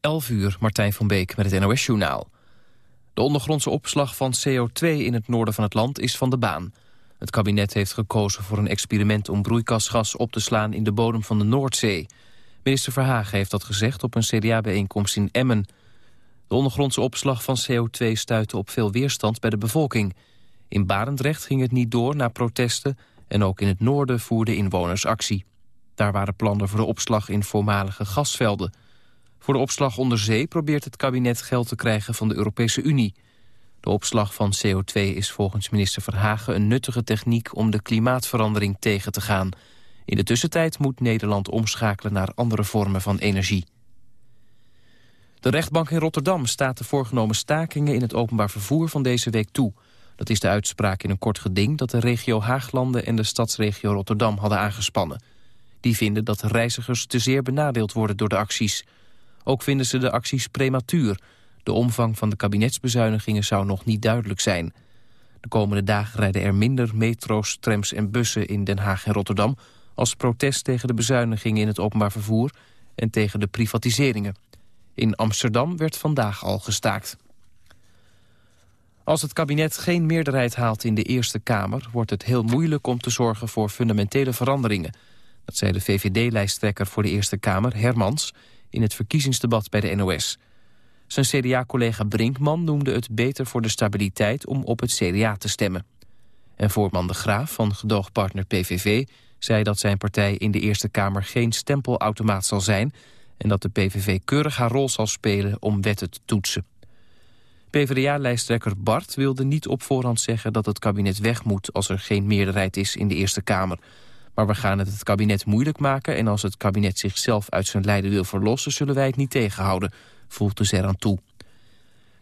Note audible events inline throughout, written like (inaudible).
11 uur, Martijn van Beek met het NOS-journaal. De ondergrondse opslag van CO2 in het noorden van het land is van de baan. Het kabinet heeft gekozen voor een experiment om broeikasgas op te slaan in de bodem van de Noordzee. Minister Verhagen heeft dat gezegd op een CDA-bijeenkomst in Emmen. De ondergrondse opslag van CO2 stuitte op veel weerstand bij de bevolking. In Barendrecht ging het niet door na protesten en ook in het noorden voerden inwoners actie. Daar waren plannen voor de opslag in voormalige gasvelden. Voor de opslag onder zee probeert het kabinet geld te krijgen van de Europese Unie. De opslag van CO2 is volgens minister Verhagen een nuttige techniek om de klimaatverandering tegen te gaan. In de tussentijd moet Nederland omschakelen naar andere vormen van energie. De rechtbank in Rotterdam staat de voorgenomen stakingen in het openbaar vervoer van deze week toe. Dat is de uitspraak in een kort geding dat de regio Haaglanden en de stadsregio Rotterdam hadden aangespannen. Die vinden dat reizigers te zeer benadeeld worden door de acties. Ook vinden ze de acties prematuur. De omvang van de kabinetsbezuinigingen zou nog niet duidelijk zijn. De komende dagen rijden er minder metro's, trams en bussen in Den Haag en Rotterdam... als protest tegen de bezuinigingen in het openbaar vervoer en tegen de privatiseringen. In Amsterdam werd vandaag al gestaakt. Als het kabinet geen meerderheid haalt in de Eerste Kamer... wordt het heel moeilijk om te zorgen voor fundamentele veranderingen. Dat zei de VVD-lijsttrekker voor de Eerste Kamer, Hermans... in het verkiezingsdebat bij de NOS. Zijn CDA-collega Brinkman noemde het beter voor de stabiliteit... om op het CDA te stemmen. En voorman De Graaf van gedoogpartner PVV... zei dat zijn partij in de Eerste Kamer geen stempelautomaat zal zijn... en dat de PVV keurig haar rol zal spelen om wetten te toetsen. PvdA-lijsttrekker Bart wilde niet op voorhand zeggen dat het kabinet weg moet als er geen meerderheid is in de Eerste Kamer. Maar we gaan het het kabinet moeilijk maken en als het kabinet zichzelf uit zijn lijden wil verlossen zullen wij het niet tegenhouden, voegde ze eraan toe.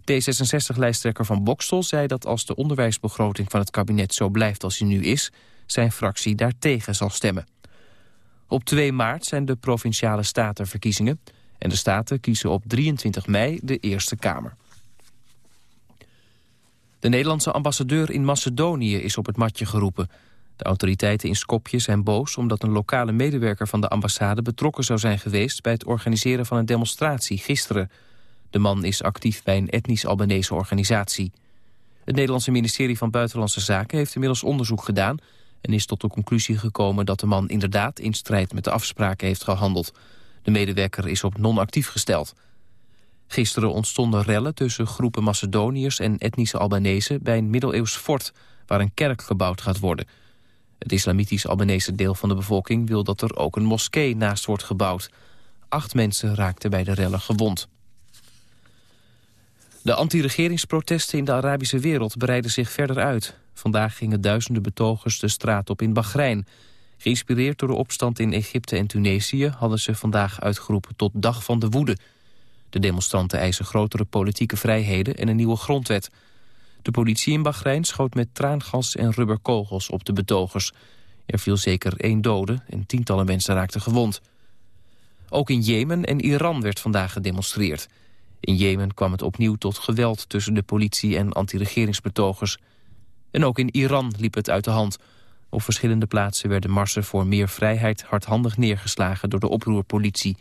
D66-lijsttrekker van Bokstel zei dat als de onderwijsbegroting van het kabinet zo blijft als die nu is, zijn fractie daartegen zal stemmen. Op 2 maart zijn de provinciale statenverkiezingen en de staten kiezen op 23 mei de Eerste Kamer. De Nederlandse ambassadeur in Macedonië is op het matje geroepen. De autoriteiten in Skopje zijn boos omdat een lokale medewerker van de ambassade betrokken zou zijn geweest bij het organiseren van een demonstratie gisteren. De man is actief bij een etnisch-Albanese organisatie. Het Nederlandse ministerie van Buitenlandse Zaken heeft inmiddels onderzoek gedaan en is tot de conclusie gekomen dat de man inderdaad in strijd met de afspraken heeft gehandeld. De medewerker is op non-actief gesteld. Gisteren ontstonden rellen tussen groepen Macedoniërs en etnische Albanese bij een middeleeuws fort waar een kerk gebouwd gaat worden. Het islamitisch Albanese deel van de bevolking wil dat er ook een moskee naast wordt gebouwd. Acht mensen raakten bij de rellen gewond. De anti-regeringsprotesten in de Arabische wereld breiden zich verder uit. Vandaag gingen duizenden betogers de straat op in Bahrein. Geïnspireerd door de opstand in Egypte en Tunesië... hadden ze vandaag uitgeroepen tot Dag van de Woede. De demonstranten eisen grotere politieke vrijheden en een nieuwe grondwet. De politie in Bahrein schoot met traangas en rubberkogels op de betogers. Er viel zeker één dode en tientallen mensen raakten gewond. Ook in Jemen en Iran werd vandaag gedemonstreerd. In Jemen kwam het opnieuw tot geweld tussen de politie en anti-regeringsbetogers. En ook in Iran liep het uit de hand. Op verschillende plaatsen werden marsen voor meer vrijheid hardhandig neergeslagen door de oproerpolitie.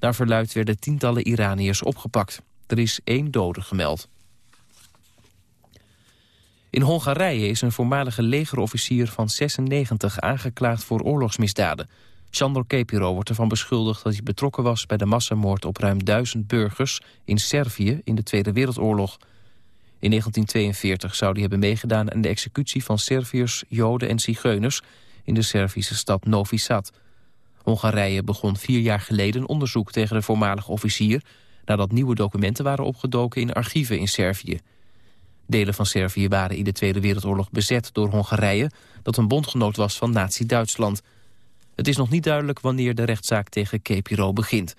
Naar verluid werden tientallen Iraniërs opgepakt. Er is één dode gemeld. In Hongarije is een voormalige legerofficier van 96 aangeklaagd voor oorlogsmisdaden. Sandor Kepiro wordt ervan beschuldigd dat hij betrokken was bij de massamoord op ruim duizend burgers in Servië in de Tweede Wereldoorlog. In 1942 zou hij hebben meegedaan aan de executie van Serviërs, Joden en Zigeuners in de Servische stad Novi Sad. Hongarije begon vier jaar geleden onderzoek tegen de voormalige officier... nadat nieuwe documenten waren opgedoken in archieven in Servië. Delen van Servië waren in de Tweede Wereldoorlog bezet door Hongarije... dat een bondgenoot was van nazi-Duitsland. Het is nog niet duidelijk wanneer de rechtszaak tegen Kepiro begint.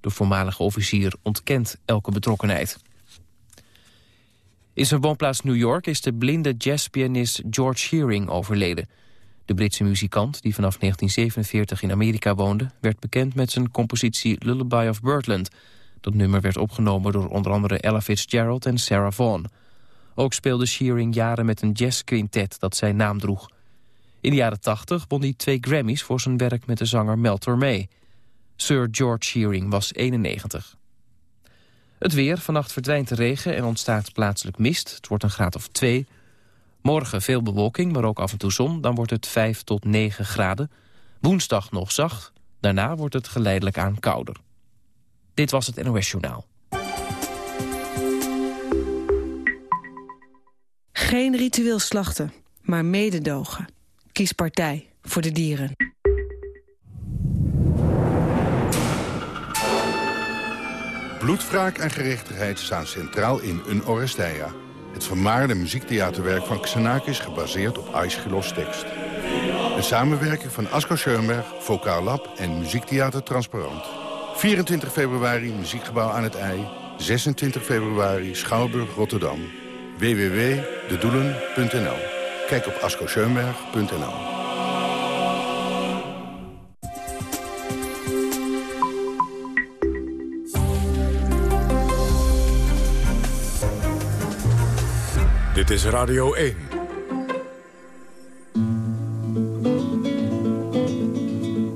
De voormalige officier ontkent elke betrokkenheid. In zijn woonplaats New York is de blinde jazzpianist George Shearing overleden... De Britse muzikant, die vanaf 1947 in Amerika woonde... werd bekend met zijn compositie Lullaby of Birdland. Dat nummer werd opgenomen door onder andere Ella Fitzgerald en Sarah Vaughan. Ook speelde Shearing jaren met een jazzquintet dat zijn naam droeg. In de jaren 80 won hij twee Grammys voor zijn werk met de zanger Mel Tormé. Sir George Shearing was 91. Het weer, vannacht verdwijnt de regen en ontstaat plaatselijk mist. Het wordt een graad of 2. Morgen veel bewolking, maar ook af en toe zon. Dan wordt het 5 tot 9 graden. Woensdag nog zacht. Daarna wordt het geleidelijk aan kouder. Dit was het NOS Journaal. Geen ritueel slachten, maar mededogen. Kies partij voor de dieren. Bloedwraak en gerechtigheid staan centraal in Un Oresteia. Het vermaarde muziektheaterwerk van Xenakis gebaseerd op Aeschylus tekst. Een samenwerking van Asko Schoenberg, Vokaal Lab en Muziektheater Transparant. 24 februari Muziekgebouw aan het IJ. 26 februari Schouwburg Rotterdam. www.dedoelen.nl Kijk op askoschoenberg.nl Dit is Radio 1.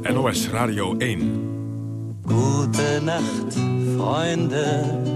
NOS Radio 1. Gute Nacht, Freunde.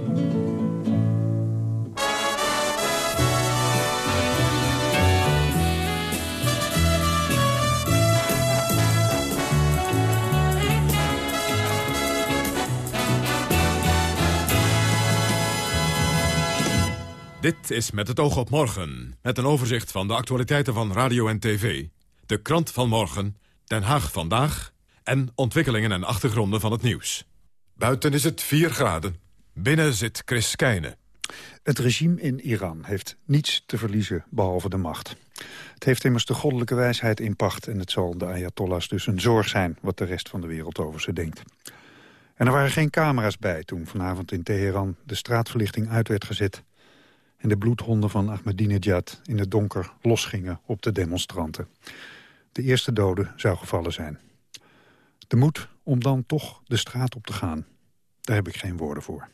Dit is Met het oog op morgen, met een overzicht van de actualiteiten van radio en tv. De krant van morgen, Den Haag vandaag en ontwikkelingen en achtergronden van het nieuws. Buiten is het 4 graden, binnen zit Chris Keijne. Het regime in Iran heeft niets te verliezen behalve de macht. Het heeft immers de goddelijke wijsheid in pacht... en het zal de Ayatollahs dus een zorg zijn wat de rest van de wereld over ze denkt. En er waren geen camera's bij toen vanavond in Teheran de straatverlichting uit werd gezet en de bloedhonden van Ahmadinejad in het donker losgingen op de demonstranten. De eerste dode zou gevallen zijn. De moed om dan toch de straat op te gaan, daar heb ik geen woorden voor.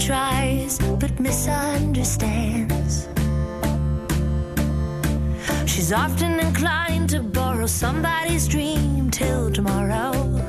Tries but misunderstands. She's often inclined to borrow somebody's dream till tomorrow.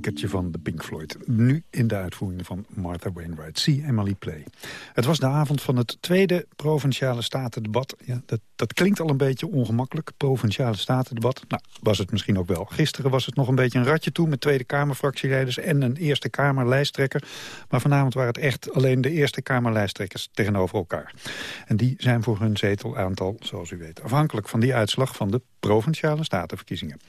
Klassiekertje van de Pink Floyd. Nu in de uitvoering van Martha Wainwright. See Emily Play. Het was de avond van het tweede Provinciale Statendebat. Ja, dat, dat klinkt al een beetje ongemakkelijk, Provinciale Statendebat. Nou, was het misschien ook wel. Gisteren was het nog een beetje een ratje toe... met Tweede Kamerfractieleiders en een Eerste Kamerlijsttrekker. Maar vanavond waren het echt alleen de Eerste Kamerlijsttrekkers tegenover elkaar. En die zijn voor hun zetelaantal, zoals u weet... afhankelijk van die uitslag van de Provinciale Statenverkiezingen.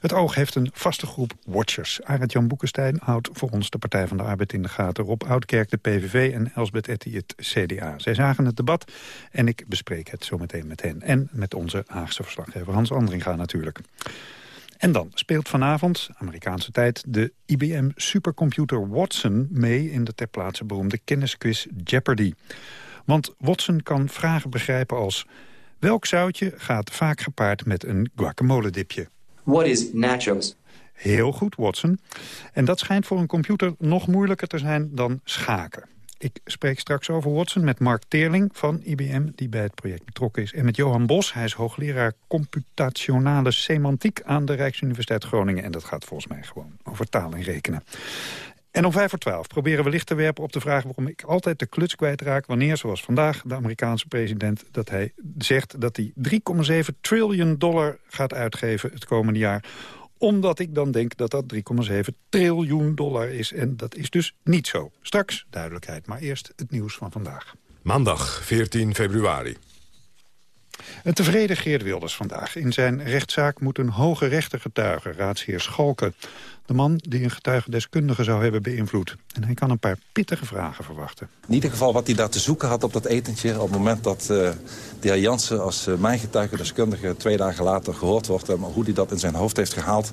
Het oog heeft een vaste groep watchers. Arend Jan Boekenstein houdt voor ons de Partij van de Arbeid in de gaten. Rob Oudkerk de PVV en Elsbeth Etty het CDA. Zij zagen het debat en ik bespreek het zo meteen met hen. En met onze Haagse verslaggever Hans Andringa natuurlijk. En dan speelt vanavond, Amerikaanse tijd, de IBM supercomputer Watson mee in de ter plaatse beroemde kennisquiz Jeopardy. Want Watson kan vragen begrijpen als... welk zoutje gaat vaak gepaard met een guacamole dipje? What is nachos? Heel goed, Watson. En dat schijnt voor een computer nog moeilijker te zijn dan schaken. Ik spreek straks over Watson met Mark Teerling van IBM... die bij het project betrokken is. En met Johan Bos, hij is hoogleraar computationale semantiek... aan de Rijksuniversiteit Groningen. En dat gaat volgens mij gewoon over taal en rekenen. En om vijf voor twaalf proberen we licht te werpen op de vraag... waarom ik altijd de kluts kwijtraak wanneer, zoals vandaag... de Amerikaanse president dat hij zegt dat hij 3,7 triljoen dollar gaat uitgeven het komende jaar omdat ik dan denk dat dat 3,7 triljoen dollar is. En dat is dus niet zo. Straks duidelijkheid, maar eerst het nieuws van vandaag. Maandag 14 februari. Een tevreden Geert Wilders vandaag. In zijn rechtszaak moet een hoge rechter getuigen, raadsheer Schalken. De man die een getuigendeskundige zou hebben beïnvloed. En hij kan een paar pittige vragen verwachten. In ieder geval wat hij daar te zoeken had op dat etentje... op het moment dat uh, de heer Jansen als uh, mijn getuigendeskundige... twee dagen later gehoord wordt... Uh, hoe hij dat in zijn hoofd heeft gehaald...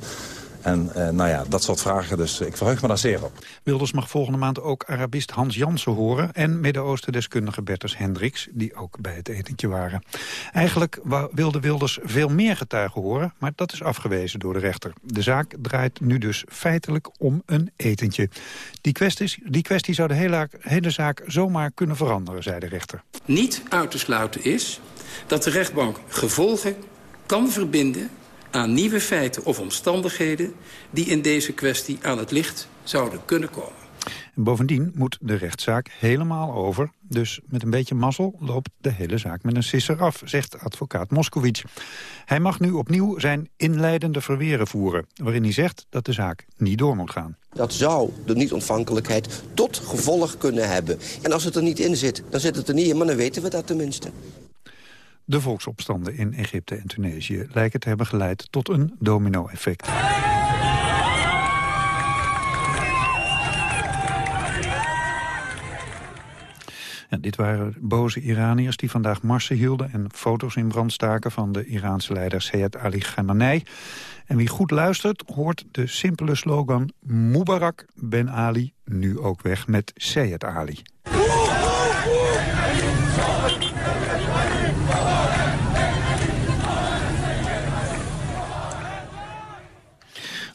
En uh, nou ja, dat soort vragen, dus ik verheug me daar zeer op. Wilders mag volgende maand ook Arabist Hans Jansen horen... en Midden-Oosten-deskundige Bertus Hendricks, die ook bij het etentje waren. Eigenlijk wilde Wilders veel meer getuigen horen... maar dat is afgewezen door de rechter. De zaak draait nu dus feitelijk om een etentje. Die kwestie, die kwestie zou de hele, hele zaak zomaar kunnen veranderen, zei de rechter. Niet uit te sluiten is dat de rechtbank gevolgen kan verbinden aan nieuwe feiten of omstandigheden... die in deze kwestie aan het licht zouden kunnen komen. En bovendien moet de rechtszaak helemaal over. Dus met een beetje mazzel loopt de hele zaak met een sisser af, zegt advocaat Moskowitz. Hij mag nu opnieuw zijn inleidende verweren voeren... waarin hij zegt dat de zaak niet door moet gaan. Dat zou de niet-ontvankelijkheid tot gevolg kunnen hebben. En als het er niet in zit, dan zit het er niet in, maar dan weten we dat tenminste. De volksopstanden in Egypte en Tunesië lijken te hebben geleid tot een domino-effect. Ja, dit waren boze Iraniërs die vandaag marsen hielden... en foto's in brand staken van de Iraanse leider Seyed Ali Khamenei. En wie goed luistert, hoort de simpele slogan... Mubarak Ben Ali, nu ook weg met Seyed Ali.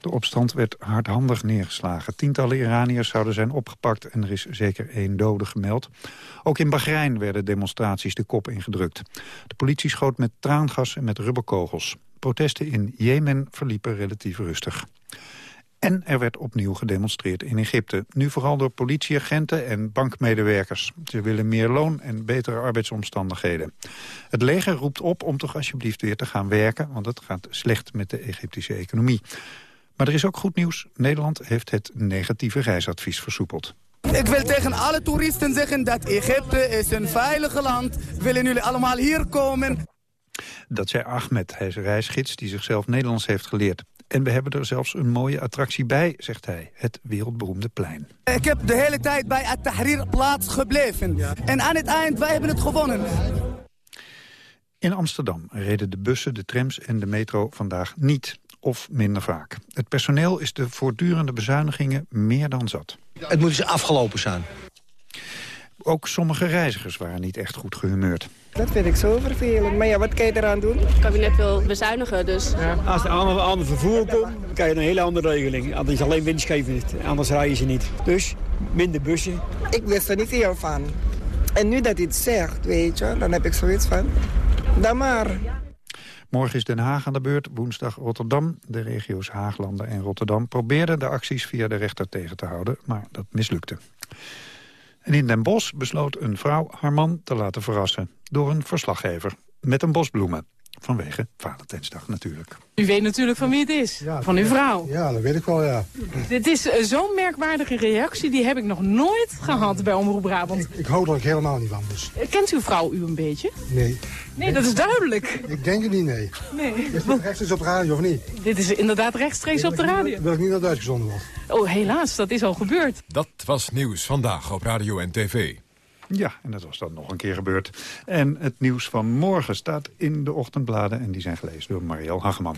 De opstand werd hardhandig neergeslagen. Tientallen Iraniërs zouden zijn opgepakt en er is zeker één dode gemeld. Ook in Bahrein werden demonstraties de kop ingedrukt. De politie schoot met traangas en met rubberkogels. Protesten in Jemen verliepen relatief rustig. En er werd opnieuw gedemonstreerd in Egypte. Nu vooral door politieagenten en bankmedewerkers. Ze willen meer loon en betere arbeidsomstandigheden. Het leger roept op om toch alsjeblieft weer te gaan werken... want het gaat slecht met de Egyptische economie. Maar er is ook goed nieuws. Nederland heeft het negatieve reisadvies versoepeld. Ik wil tegen alle toeristen zeggen dat Egypte is een veilige land. Willen jullie allemaal hier komen? Dat zei Ahmed, hij is een reisgids die zichzelf Nederlands heeft geleerd. En we hebben er zelfs een mooie attractie bij, zegt hij. Het wereldberoemde plein. Ik heb de hele tijd bij het Tahrir plaats gebleven. En aan het eind, wij hebben het gewonnen. In Amsterdam reden de bussen, de trams en de metro vandaag niet of minder vaak. Het personeel is de voortdurende bezuinigingen meer dan zat. Het moet eens afgelopen zijn. Ook sommige reizigers waren niet echt goed gehumeurd. Dat vind ik zo vervelend. Maar ja, wat kan je eraan doen? Het kabinet wil bezuinigen, dus... Ja. Als er ander, ander vervoer komt, krijg je een hele andere regeling. Anders alleen winstgevend, anders rijden ze niet. Dus minder bussen. Ik wist er niet veel van. En nu dat hij het zegt, weet je, dan heb ik zoiets van... Dan maar. Morgen is Den Haag aan de beurt, woensdag Rotterdam. De regio's Haaglanden en Rotterdam probeerden de acties via de rechter tegen te houden, maar dat mislukte. En in Den Bosch besloot een vrouw haar man te laten verrassen door een verslaggever met een bos bloemen. Vanwege Valentijnsdag natuurlijk. U weet natuurlijk van wie het is. van uw vrouw. Ja, dat weet ik wel, ja. Dit is eh, zo'n merkwaardige reactie. Die heb ik nog nooit gehad bij Omroep Brabant. Ik, ik hou er ook helemaal niet van. Dus. Eh, Kent uw vrouw u een beetje? Nee. Nee, dat is duidelijk. Ik denk het niet, nee. Nee. Is dit rechtstreeks op de radio of niet? Dit is inderdaad rechtstreeks op de radio. Wil ik niet dat het uitgezonden wordt. Oh, helaas. Dat is al gebeurd. Dat was nieuws vandaag op radio en tv. Ja, en dat was dan nog een keer gebeurd. En het nieuws van morgen staat in de ochtendbladen... en die zijn gelezen door Marielle Hageman.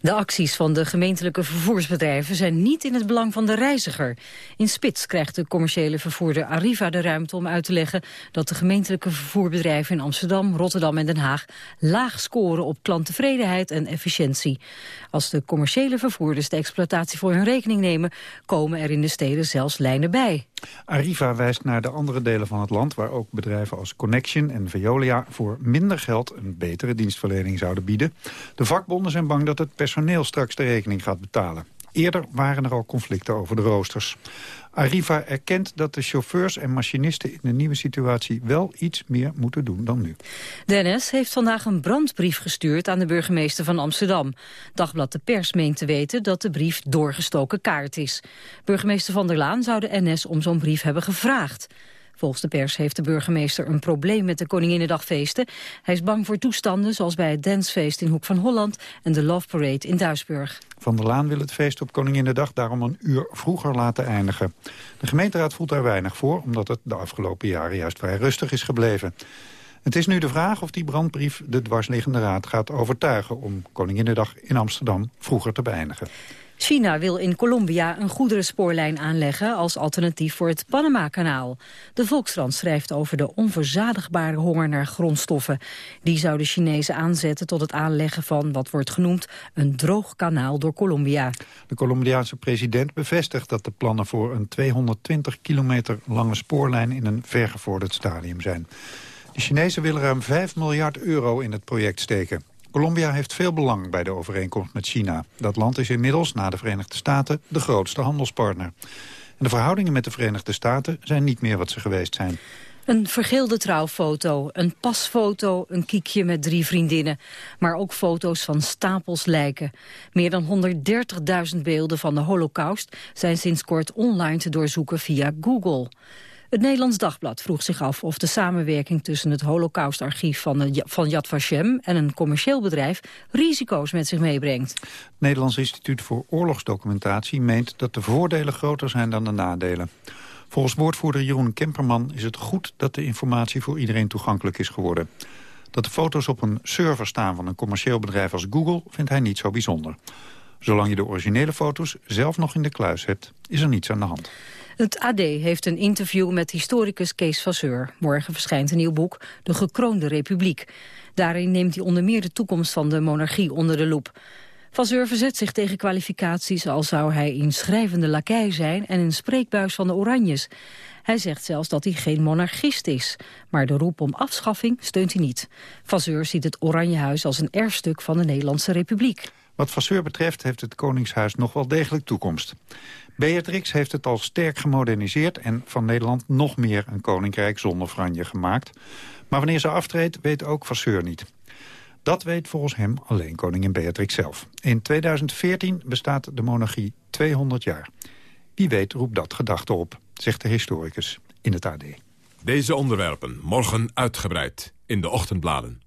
De acties van de gemeentelijke vervoersbedrijven zijn niet in het belang van de reiziger. In Spits krijgt de commerciële vervoerder Arriva de ruimte om uit te leggen dat de gemeentelijke vervoerbedrijven in Amsterdam, Rotterdam en Den Haag laag scoren op klanttevredenheid en efficiëntie. Als de commerciële vervoerders de exploitatie voor hun rekening nemen, komen er in de steden zelfs lijnen bij. Arriva wijst naar de andere delen van het land... waar ook bedrijven als Connection en Veolia voor minder geld... een betere dienstverlening zouden bieden. De vakbonden zijn bang dat het personeel straks de rekening gaat betalen. Eerder waren er al conflicten over de roosters. Arriva erkent dat de chauffeurs en machinisten in de nieuwe situatie wel iets meer moeten doen dan nu. De NS heeft vandaag een brandbrief gestuurd aan de burgemeester van Amsterdam. Dagblad De Pers meent te weten dat de brief doorgestoken kaart is. Burgemeester Van der Laan zou de NS om zo'n brief hebben gevraagd. Volgens de pers heeft de burgemeester een probleem met de Koninginnedagfeesten. Hij is bang voor toestanden zoals bij het dancefeest in Hoek van Holland en de Love Parade in Duisburg. Van der Laan wil het feest op Koninginnedag daarom een uur vroeger laten eindigen. De gemeenteraad voelt daar weinig voor, omdat het de afgelopen jaren juist vrij rustig is gebleven. Het is nu de vraag of die brandbrief de dwarsliggende raad gaat overtuigen... om Koninginnedag in Amsterdam vroeger te beëindigen. China wil in Colombia een goederenspoorlijn aanleggen als alternatief voor het Panama-kanaal. De Volkskrant schrijft over de onverzadigbare honger naar grondstoffen. Die zou de Chinezen aanzetten tot het aanleggen van wat wordt genoemd een droog kanaal door Colombia. De Colombiaanse president bevestigt dat de plannen voor een 220 kilometer lange spoorlijn in een vergevorderd stadium zijn. De Chinezen willen ruim 5 miljard euro in het project steken. Colombia heeft veel belang bij de overeenkomst met China. Dat land is inmiddels, na de Verenigde Staten, de grootste handelspartner. En de verhoudingen met de Verenigde Staten zijn niet meer wat ze geweest zijn. Een vergeelde trouwfoto, een pasfoto, een kiekje met drie vriendinnen. Maar ook foto's van stapels lijken. Meer dan 130.000 beelden van de holocaust zijn sinds kort online te doorzoeken via Google. Het Nederlands Dagblad vroeg zich af of de samenwerking tussen het Holocaustarchief van, de, van Yad Vashem en een commercieel bedrijf risico's met zich meebrengt. Het Nederlands Instituut voor Oorlogsdocumentatie meent dat de voordelen groter zijn dan de nadelen. Volgens woordvoerder Jeroen Kemperman is het goed dat de informatie voor iedereen toegankelijk is geworden. Dat de foto's op een server staan van een commercieel bedrijf als Google vindt hij niet zo bijzonder. Zolang je de originele foto's zelf nog in de kluis hebt, is er niets aan de hand. Het AD heeft een interview met historicus Kees Vasseur. Morgen verschijnt een nieuw boek, De Gekroonde Republiek. Daarin neemt hij onder meer de toekomst van de monarchie onder de loep. Vasseur verzet zich tegen kwalificaties al zou hij in schrijvende lakij zijn en een spreekbuis van de Oranjes. Hij zegt zelfs dat hij geen monarchist is. Maar de roep om afschaffing steunt hij niet. Vasseur ziet het Oranjehuis als een erfstuk van de Nederlandse Republiek. Wat Vasseur betreft heeft het Koningshuis nog wel degelijk toekomst. Beatrix heeft het al sterk gemoderniseerd en van Nederland nog meer een koninkrijk zonder franje gemaakt. Maar wanneer ze aftreedt, weet ook Vasseur niet. Dat weet volgens hem alleen koningin Beatrix zelf. In 2014 bestaat de monarchie 200 jaar. Wie weet roept dat gedachte op, zegt de historicus in het AD. Deze onderwerpen morgen uitgebreid in de ochtendbladen.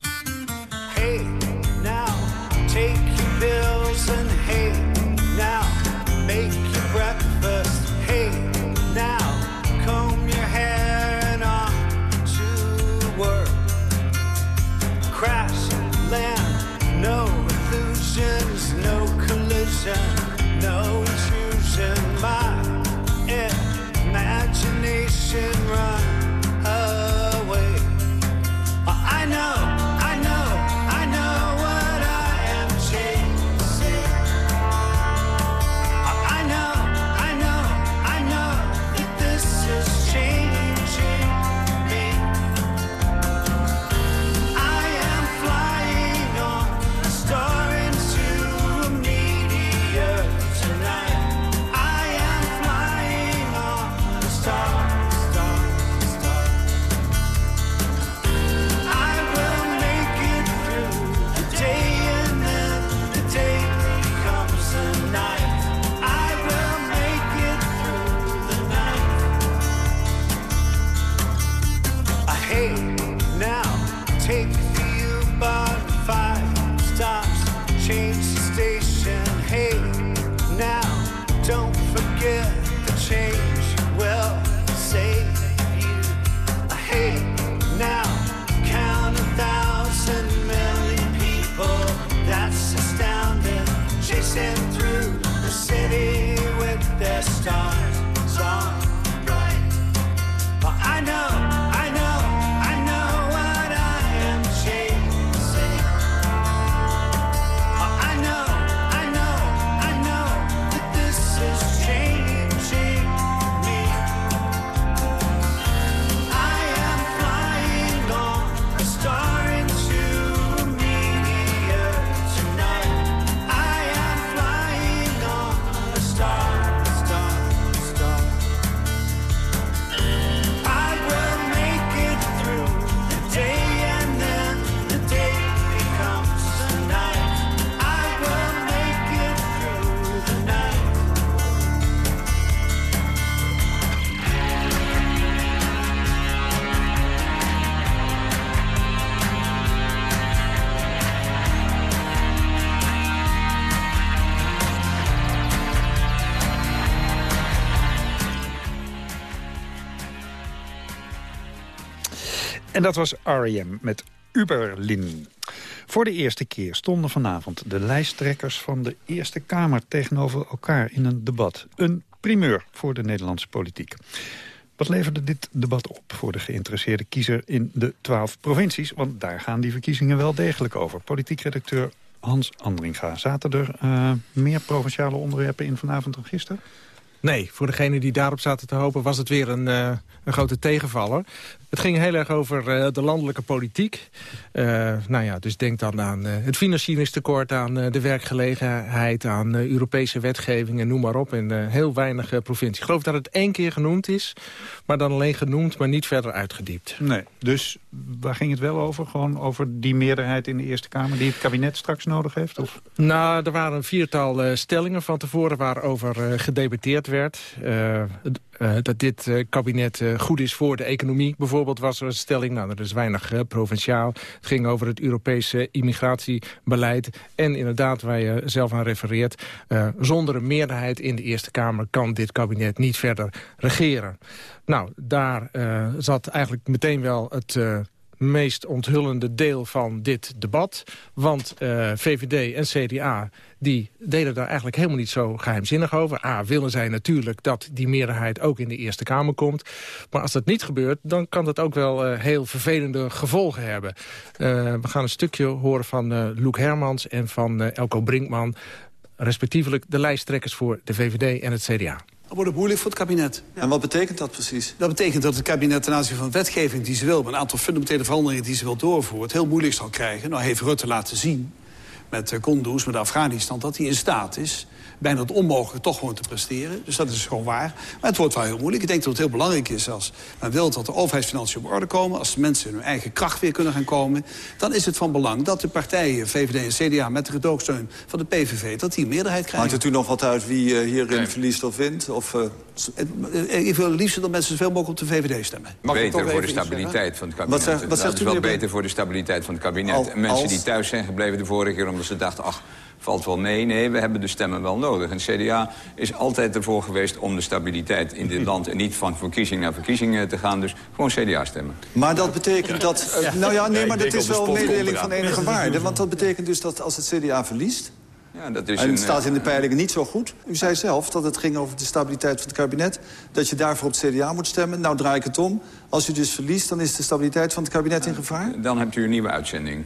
En dat was R.E.M. met Uberlin. Voor de eerste keer stonden vanavond de lijsttrekkers van de Eerste Kamer tegenover elkaar in een debat. Een primeur voor de Nederlandse politiek. Wat leverde dit debat op voor de geïnteresseerde kiezer in de twaalf provincies? Want daar gaan die verkiezingen wel degelijk over. Politiek redacteur Hans Andringa. Zaten er eh, meer provinciale onderwerpen in vanavond dan gisteren? Nee, voor degenen die daarop zaten te hopen was het weer een, eh, een grote tegenvaller. Het ging heel erg over eh, de landelijke politiek. Eh, nou ja, dus denk dan aan eh, het financieringstekort, aan de werkgelegenheid... aan Europese wetgeving en noem maar op. In heel weinig provincies. Ik geloof dat het één keer genoemd is, maar dan alleen genoemd... maar niet verder uitgediept. Nee, dus waar ging het wel over? Gewoon over die meerderheid in de Eerste Kamer die het kabinet straks nodig heeft? Of? Nou, er waren een viertal stellingen van tevoren waarover gedebatteerd werd. Dat dit kabinet goed is voor de economie. Bijvoorbeeld was er een stelling, nou, dat is weinig eh, provinciaal. Het ging over het Europese immigratiebeleid. En inderdaad, waar je zelf aan refereert... eh, zonder een meerderheid in de Eerste Kamer kan dit kabinet niet verder regeren. Nou, daar eh, zat eigenlijk meteen wel het... meest onthullende deel van dit debat. Want eh, VVD en CDA die deden daar eigenlijk helemaal niet zo geheimzinnig over. A, willen zij natuurlijk dat die meerderheid ook in de Eerste Kamer komt. Maar als dat niet gebeurt, dan kan dat ook wel eh, heel vervelende gevolgen hebben. Eh, we gaan een stukje horen van eh Loek Hermans en van Elko Brinkman... respectievelijk de lijsttrekkers voor de VVD en het CDA. Dat wordt het moeilijk voor het kabinet. En wat betekent dat precies? Dat betekent dat het kabinet ten aanzien van wetgeving die ze wil... met een aantal fundamentele veranderingen die ze wil doorvoeren... het heel moeilijk zal krijgen. Nou heeft Rutte laten zien met uh, Kunduz, met Afghanistan... dat hij in staat is bijna het onmogelijk toch gewoon te presteren. Dus dat is gewoon waar. Maar het wordt wel heel moeilijk. Ik denk dat het heel belangrijk is als men wil dat de overheidsfinanciën op orde komen... als de mensen in hun eigen kracht weer kunnen gaan komen... dan is het van belang dat de partijen, VVD en CDA... met de gedoogsteun van de PVV, dat die een meerderheid krijgen. Maakt het u nog wat uit wie uh, hierin verliest of wint? Of, uh... Ik wil het liefst dat mensen zoveel mogelijk op de VVD stemmen. Mag beter voor de stabiliteit van het kabinet. Wat, zegt, wat dat is wel beter voor de stabiliteit van het kabinet. Al, mensen als... die thuis zijn gebleven de vorige keer omdat ze dachten... ach, valt wel mee. Nee, we hebben de stemmen wel nodig. En het CDA is altijd ervoor geweest om de stabiliteit in dit land... en niet van verkiezing naar verkiezing te gaan. Dus gewoon CDA stemmen. Maar dat betekent dat... Uh, nou ja, nee, maar dat is wel een mededeling van enige waarde. Want dat betekent dus dat als het CDA verliest... Ja, dat is en het een, staat in de peilingen niet zo goed. U zei zelf dat het ging over de stabiliteit van het kabinet. Dat je daarvoor op het CDA moet stemmen. Nou draai ik het om. Als u dus verliest, dan is de stabiliteit van het kabinet in gevaar? Dan hebt u een nieuwe uitzending.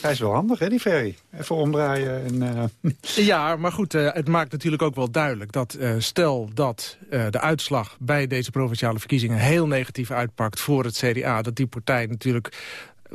Hij is wel handig, hè, die ferry. Even omdraaien. En, uh... Ja, maar goed, uh, het maakt natuurlijk ook wel duidelijk... dat uh, stel dat de uitslag bij deze provinciale verkiezingen... heel negatief uitpakt voor het CDA... dat die partij natuurlijk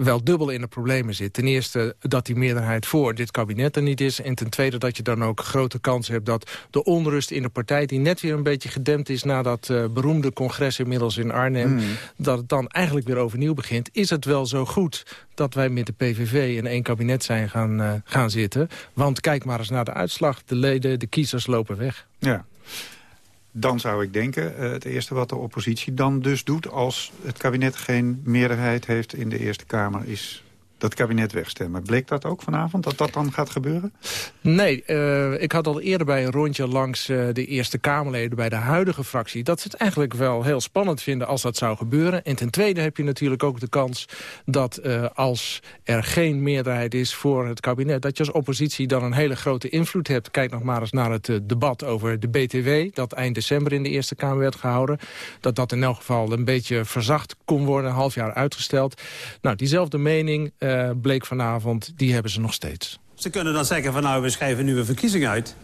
wel dubbel in de problemen zit. Ten eerste dat die meerderheid voor dit kabinet er niet is. En ten tweede dat je dan ook grote kans hebt dat de onrust in de partij... die net weer een beetje gedempt is na dat uh, beroemde congres inmiddels in Arnhem... Mm. dat het dan eigenlijk weer overnieuw begint. Is het wel zo goed dat wij met de PVV in één kabinet zijn gaan, uh, gaan zitten? Want kijk maar eens naar de uitslag. De leden, de kiezers lopen weg. Ja. Dan zou ik denken, uh, het eerste wat de oppositie dan dus doet... als het kabinet geen meerderheid heeft in de Eerste Kamer... is dat kabinet wegstemmen. Bleek dat ook vanavond, dat dat dan gaat gebeuren? Nee, eh, ik had al eerder bij een rondje langs eh, de Eerste Kamerleden... bij de huidige fractie, dat ze het eigenlijk wel heel spannend vinden als dat zou gebeuren. En ten tweede heb je natuurlijk ook de kans dat eh, als er geen meerderheid is voor het kabinet... dat je als oppositie dan een hele grote invloed hebt. Kijk nog maar eens naar het debat over de BTW... dat eind december in de Eerste Kamer werd gehouden. Dat dat in elk geval een beetje verzacht kon worden, een half jaar uitgesteld. Nou, diezelfde mening uh, bleek vanavond, die hebben ze nog steeds. Ze kunnen dan zeggen van nou, we schrijven nieuwe verkiezingen uit.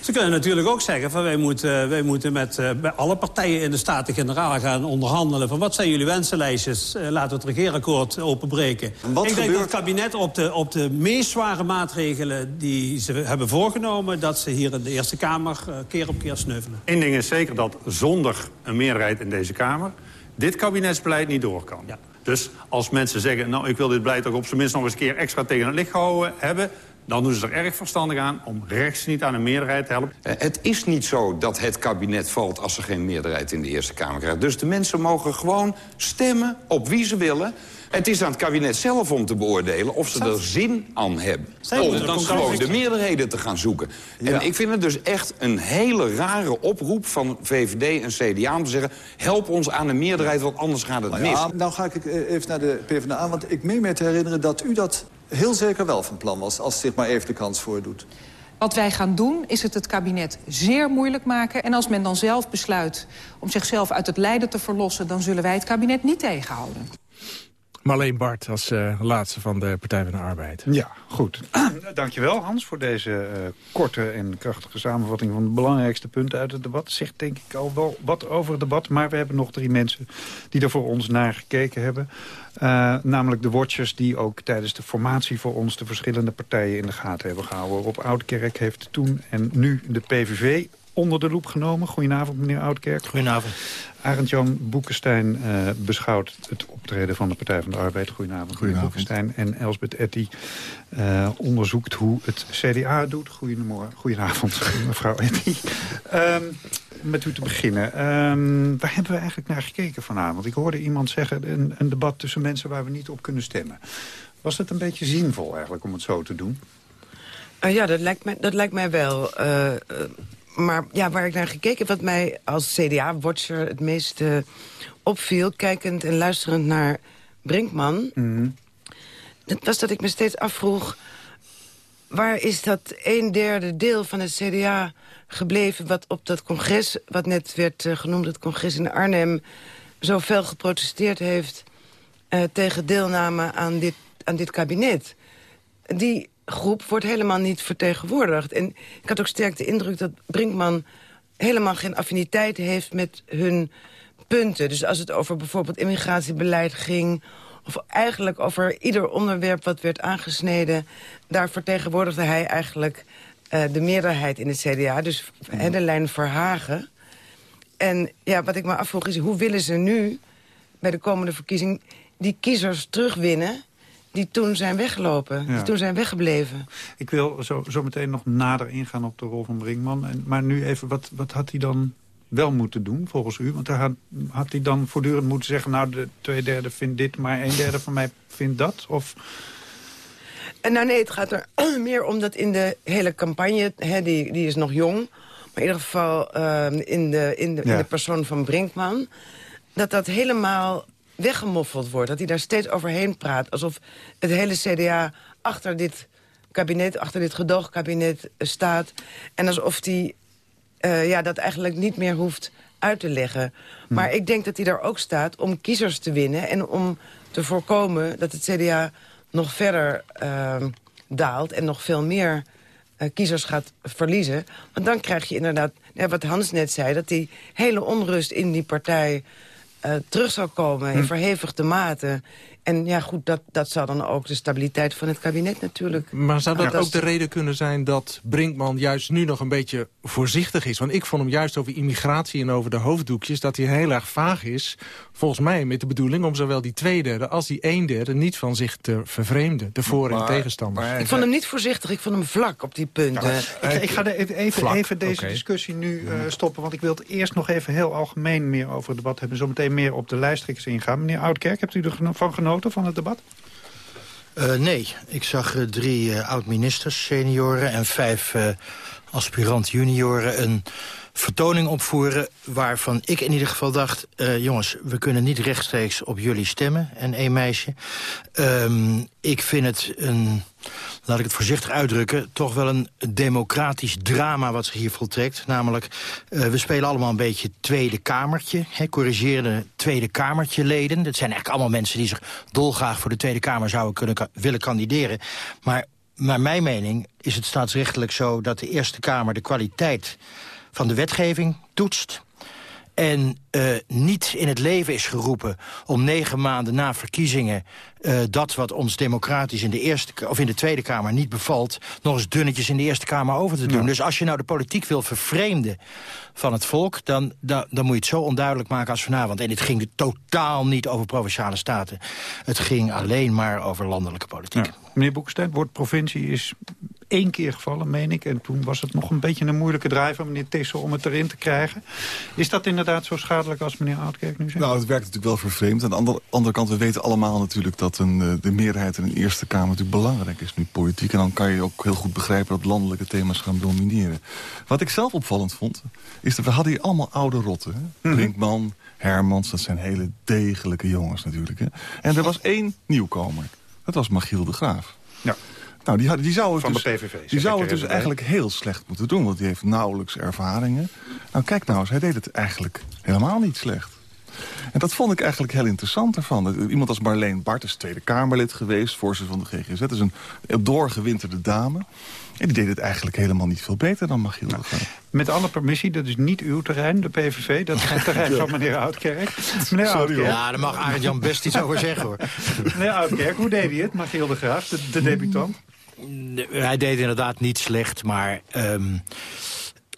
Ze kunnen natuurlijk ook zeggen van wij moeten, wij moeten met uh, bij alle partijen in de Staten-Generaal gaan onderhandelen. Van wat zijn jullie wensenlijstjes? Uh, laten we het regeerakkoord openbreken. Wat Ik denk dat het kabinet op de, op de meest zware maatregelen die ze hebben voorgenomen... dat ze hier in de Eerste Kamer uh, keer op keer sneuvelen. Eén ding is zeker dat zonder een meerderheid in deze Kamer... dit kabinetsbeleid niet door kan. Dus als mensen zeggen, nou, ik wil dit beleid toch op zijn minst nog eens een keer extra tegen het licht gehouden hebben... dan doen ze er erg verstandig aan om rechts niet aan een meerderheid te helpen. Eh, Het is niet zo dat het kabinet valt als er geen meerderheid in de Eerste Kamer krijgt. Dus de mensen mogen gewoon stemmen op wie ze willen. Het is aan het kabinet zelf om te beoordelen of ze er zin aan hebben. Zij Om dan de gewoon de meerderheden te gaan zoeken. En ik vind het dus echt een hele rare oproep van VVD en CDA... om te zeggen, help ons aan een meerderheid, want anders gaat het Nou mis. ja, nou ga ik eh, even naar de PvdA, want ik meen me te herinneren... dat u dat heel zeker wel van plan was, als zich maar even de kans voordoet. Wat wij gaan doen is het het kabinet zeer moeilijk maken. En als men dan zelf besluit om zichzelf uit het lijden te verlossen... dan zullen wij het kabinet niet tegenhouden. Marleen Bart als uh, laatste van de Partij van de Arbeid. Ja, goed. (clears throat) Dankjewel Hans voor deze uh, korte en krachtige samenvatting... van de belangrijkste punten uit het debat. Zegt denk ik al wel wat over het debat. Maar we hebben nog drie mensen die er voor ons naar gekeken hebben. Uh, namelijk de watchers die ook tijdens de formatie voor ons... de verschillende partijen in de gaten hebben gehouden. Rob Oudkerk heeft toen en nu de PVV onder de loep genomen. Goedenavond, meneer Oudkerk. Goedenavond. Arend-Jan Boekenstein uh, beschouwt het optreden van de Partij van de Arbeid. Goedenavond, Goedenavond. Boekenstein. En Elsbeth Etty uh, onderzoekt hoe het CDA doet. Goedemorgen. Goedenavond, (laughs) mevrouw Etty. Um, met u te beginnen. Um, waar hebben we eigenlijk naar gekeken vanavond? Ik hoorde iemand zeggen, een, een debat tussen mensen waar we niet op kunnen stemmen. Was het een beetje zinvol eigenlijk om het zo te doen? Uh, ja, dat lijkt, mij, dat lijkt mij wel. Uh, maar ja, waar ik naar gekeken heb, wat mij als CDA-watcher het meest uh, opviel... kijkend en luisterend naar Brinkman... Mhm. Mm. dat was dat ik me steeds afvroeg... waar is dat een derde deel van het CDA gebleven... wat op dat congres, wat net werd uh, genoemd, het congres in Arnhem... zo fel geprotesteerd heeft uh, tegen deelname aan dit, aan dit kabinet. Die groep wordt helemaal niet vertegenwoordigd. En ik had ook sterk de indruk dat Brinkman helemaal geen affiniteit heeft met hun punten. Dus als het over bijvoorbeeld immigratiebeleid ging... of eigenlijk over ieder onderwerp wat werd aangesneden... daar vertegenwoordigde hij eigenlijk uh, de meerderheid in het CDA. Dus de lijn Verhagen. En ja, wat ik me afvroeg is, hoe willen ze nu... bij de komende verkiezing die kiezers terugwinnen die toen zijn weggelopen, ja. die toen zijn weggebleven. Ik wil zo, zo meteen nog nader ingaan op de rol van Brinkman. En, maar nu even, wat, wat had hij dan wel moeten doen, volgens u? Want had, had hij dan voortdurend moeten zeggen... nou, de twee derde vindt dit, maar een derde van mij vindt dat? Of... En nou nee, het gaat er (clears throat) meer om dat in de hele campagne... Hè, die, die is nog jong, maar in ieder geval uh, in, de, in, de, ja. in de persoon van Brinkman... dat dat helemaal weggemoffeld wordt. Dat hij daar steeds overheen praat. Alsof het hele CDA achter dit kabinet, achter dit gedoogkabinet staat. En alsof hij uh, ja, dat eigenlijk niet meer hoeft uit te leggen. Hm. Maar ik denk dat hij daar ook staat om kiezers te winnen... en om te voorkomen dat het CDA nog verder uh, daalt... en nog veel meer uh, kiezers gaat verliezen. Want dan krijg je inderdaad, ja, wat Hans net zei... dat die hele onrust in die partij terug zal komen in hm. verhevigde mate. En ja, goed, dat, dat zou dan ook de stabiliteit van het kabinet natuurlijk... Maar zou dat, ook de reden kunnen zijn dat Brinkman juist nu nog een beetje voorzichtig is? Want ik vond hem juist over immigratie en over de hoofddoekjes... dat hij heel erg vaag is, volgens mij met de bedoeling... om zowel die twee derde als die een derde niet van zich te vervreemden. De voor- en tegenstanders. Ik vond hem niet voorzichtig, ik vond hem vlak op die punten. Ja, ik, ik, ga even, even, even deze okay. discussie nu uh, stoppen... want ik wil het eerst nog even heel algemeen meer over het debat hebben... zometeen meer op de lijsttrekkers ingaan. Meneer Oudkerk, hebt u ervan genoten van het debat? Eh, nee, ik zag eh, drie eh, oud-ministers, senioren... en vijf aspirant-junioren een vertoning opvoeren... waarvan ik in ieder geval dacht... jongens, we kunnen niet rechtstreeks op jullie stemmen... en één meisje. Ehm, ik vind het een, laat ik het voorzichtig uitdrukken... toch wel een democratisch drama wat zich hier voltrekt. Namelijk, eh, we spelen allemaal een beetje Tweede Kamertje. Hè, corrigerende Tweede Kamertje leden. Dat zijn eigenlijk allemaal mensen die zich dolgraag voor de Tweede Kamer zouden kunnen willen kandideren. Maar naar mijn mening is het staatsrechtelijk zo dat de Eerste Kamer de kwaliteit van de wetgeving toetst en eh, niet in het leven is geroepen om negen maanden na verkiezingen... eh, dat wat ons democratisch in de, eerste, of in de Tweede Kamer niet bevalt... nog eens dunnetjes in de Eerste Kamer over te doen. Dus als je nou de politiek wil vervreemden van het volk... Dan, dan, dan moet je het zo onduidelijk maken als vanavond. En dit ging totaal niet over Provinciale Staten. Het ging alleen maar over landelijke politiek. Ja. Meneer Boekestein, woord provincie is één keer gevallen, meen ik. En toen was het nog een beetje een moeilijke draai van meneer Tissel om het erin te krijgen. Is dat inderdaad zo schadelijk als meneer Oudkerk nu zegt? Nou, het werkt natuurlijk wel vervreemd. Aan de andere, andere kant, we weten allemaal natuurlijk dat een, eh, de meerderheid in een Eerste Kamer natuurlijk belangrijk is nu politiek. En dan kan je ook heel goed begrijpen dat landelijke thema's gaan domineren. Wat ik zelf opvallend vond, is dat we hadden hier allemaal oude rotten. Hè? Brinkman, Hermans, dat zijn hele degelijke jongens natuurlijk. Hè? En er was één nieuwkomer. Dat was Machiel de Graaf. Ja. Nou, die, die zou het Van dus, de PVV, Die zou het dus eigenlijk heel slecht moeten doen. Want die heeft nauwelijks ervaringen. Nou, kijk nou eens, hij deed het eigenlijk helemaal niet slecht. En dat vond ik eigenlijk heel interessant ervan. Iemand als Marleen Bart is Tweede Kamerlid geweest, voorzitter van de GGZ. Dat is een doorgewinterde dame. En die deed het eigenlijk helemaal niet veel beter dan Magiel de Graaf. Met alle permissie, dat is niet uw terrein, de PVV. Dat is het terrein (laughs) van meneer Oudkerk. Meneer Oudkerk. Ja, daar mag Arend Jan best iets over zeggen, hoor. (laughs) Meneer Oudkerk, hoe deed hij het, Magiel de Graaf, de, de debutant? Hij deed inderdaad niet slecht, maar... ehm,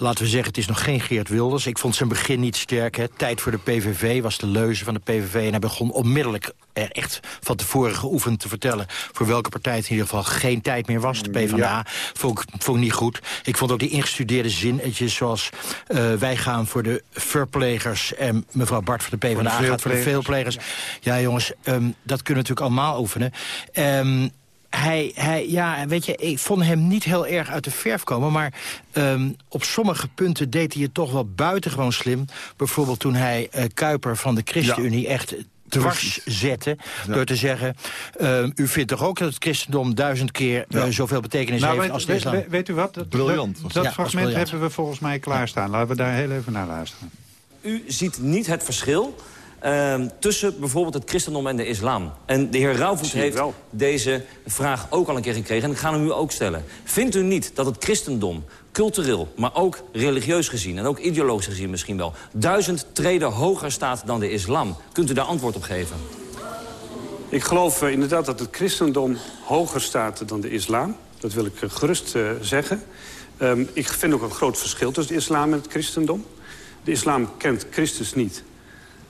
Laten we zeggen, het is nog geen Geert Wilders. Ik vond zijn begin niet sterk. Hè. Tijd voor de PVV was de leuze van de PVV. En hij begon onmiddellijk er echt van tevoren geoefend te vertellen... voor welke partij het in ieder geval geen tijd meer was. De PvdA Ja. vond, ik, vond ik niet goed. Ik vond ook die ingestudeerde zinnetjes zoals... eh, wij gaan voor de verplegers en mevrouw Bart van de PvdA Voor de gaat voor de veelplegers. Ja, jongens, ehm, dat kunnen we natuurlijk allemaal oefenen. Ehm, hij, hij, ja, weet je, ik vond hem niet heel erg uit de verf komen... maar ehm, op sommige punten deed hij het toch wel buitengewoon slim. Bijvoorbeeld toen hij eh, Kuiper van de ChristenUnie echt dwars zette... door te zeggen, ehm, u vindt toch ook dat het christendom duizend keer eh, zoveel betekenis Nou, heeft weet, als de islam? weet- weet u wat? Dat, Briljant Dat, Ja, fragment briljant. hebben we volgens mij klaarstaan. Laten we daar heel even naar luisteren. U ziet niet het verschil ehm, tussen bijvoorbeeld het christendom en de islam. En de heer Rauwvoet heeft wel. deze vraag ook al een keer gekregen. En ik ga hem u ook stellen. Vindt u niet dat het christendom cultureel, maar ook religieus gezien... en ook ideologisch gezien misschien wel... duizend treden hoger staat dan de islam? Kunt u daar antwoord op geven? Ik geloof eh, inderdaad dat het christendom hoger staat dan de islam. Dat wil ik eh, gerust eh, zeggen. Ehm, ik vind ook een groot verschil tussen de islam en het christendom. De islam kent Christus niet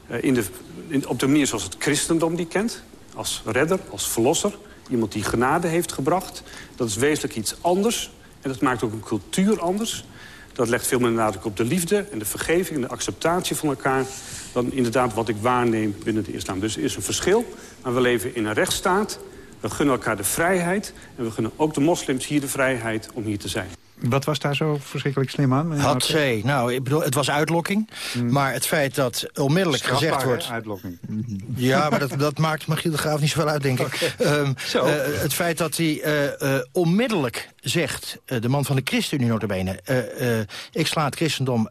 in de, in, op de manier zoals het christendom die kent. Als redder, als verlosser. Iemand die genade heeft gebracht. Dat is wezenlijk iets anders. En dat maakt ook een cultuur anders. Dat legt veel meer nadruk op de liefde en de vergeving... en de acceptatie van elkaar... dan inderdaad wat ik waarneem binnen de islam. Dus er is een verschil. Maar we leven in een rechtsstaat. We gunnen elkaar de vrijheid. En we gunnen ook de moslims hier de vrijheid om hier te zijn. Wat was daar zo verschrikkelijk slim aan? Had zij. Nou, ik bedoel, het was uitlokking. Maar het feit dat onmiddellijk Strafbaar, gezegd hè, wordt... uitlokking. Ja, maar dat, dat maakt Magiel de Graaf niet zoveel uit, denk ik. (laughs) Ehm, Zo. eh, het feit dat hij eh, eh, onmiddellijk zegt, eh, de man van de ChristenUnie notabene... eh eh ik sla het christendom,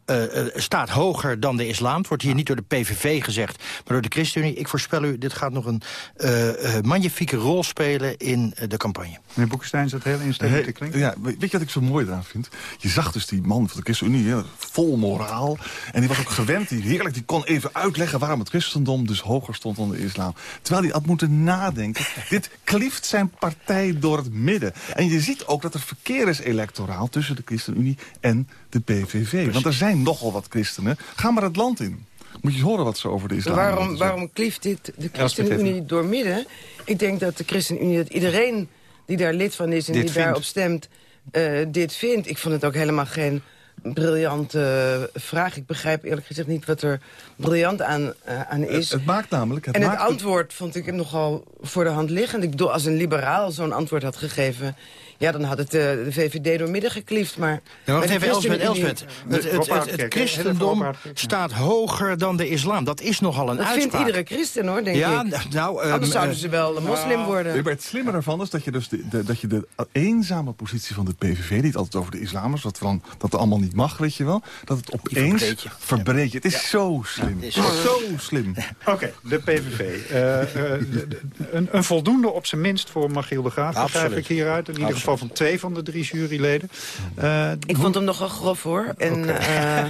staat hoger dan de islam. Het wordt hier niet door de PVV gezegd, maar door de ChristenUnie. Ik voorspel u, dit gaat nog een eh, eh, magnifieke rol spelen in de campagne. Meneer Boekenstein zat heel instemmend te klinken. Ja, weet je wat ik zo mooi eraan vind? Je zag dus die man van de ChristenUnie, hè, vol moraal. En die was ook gewend, die heerlijk, die kon even uitleggen... waarom het christendom dus hoger stond dan de islam. Terwijl hij had moeten nadenken. (laughs) Dit klieft zijn partij door het midden. En je ziet ook dat er verkeer is electoraal... tussen de ChristenUnie en de PVV. Want er zijn nogal wat christenen. Ga maar het land in. Moet je eens horen wat ze over de islam Waarom, waarom klieft dit de ChristenUnie even. door midden? Ik denk dat de ChristenUnie, dat iedereen die daar lid van is... en Dit die vindt. daarop stemt, eh, dit vindt. Ik vond het ook helemaal geen briljante vraag. Ik begrijp eerlijk gezegd niet wat er briljant aan, eh, aan is. Het, het maakt namelijk... Het en het maakt antwoord vond ik nogal voor de hand liggend. Ik bedoel, als een liberaal zo'n antwoord had gegeven... ja, dan had het eh, de VVD doormidden gekliefd, maar... Ja, wacht even, Elsbeth, ChristenUnie- Elsbeth. Het, het, het, het christendom staat hoger dan de islam. Dat is nogal een Dat uitspraak. vindt iedere christen, hoor, denk Ja, ik. nou, ehm, Anders zouden eh, ze wel een moslim worden. Maar het slimme daarvan is dat je dus de, de- dat je de eenzame positie van de PVV... die het altijd over de islamers, dat, dan, dat het allemaal niet mag, weet je wel... dat het opeens verbreed je. verbreed je. Het is zo slim. het is zo slim. Oké, de PVV. Eh, eh, de- de- een, een voldoende op zijn minst voor Magiel de Graaf, begrijp Absoluut. ik hieruit. In ieder geval van twee van de drie juryleden. Eh, Ik vond hem nogal grof, hoor. En, eh,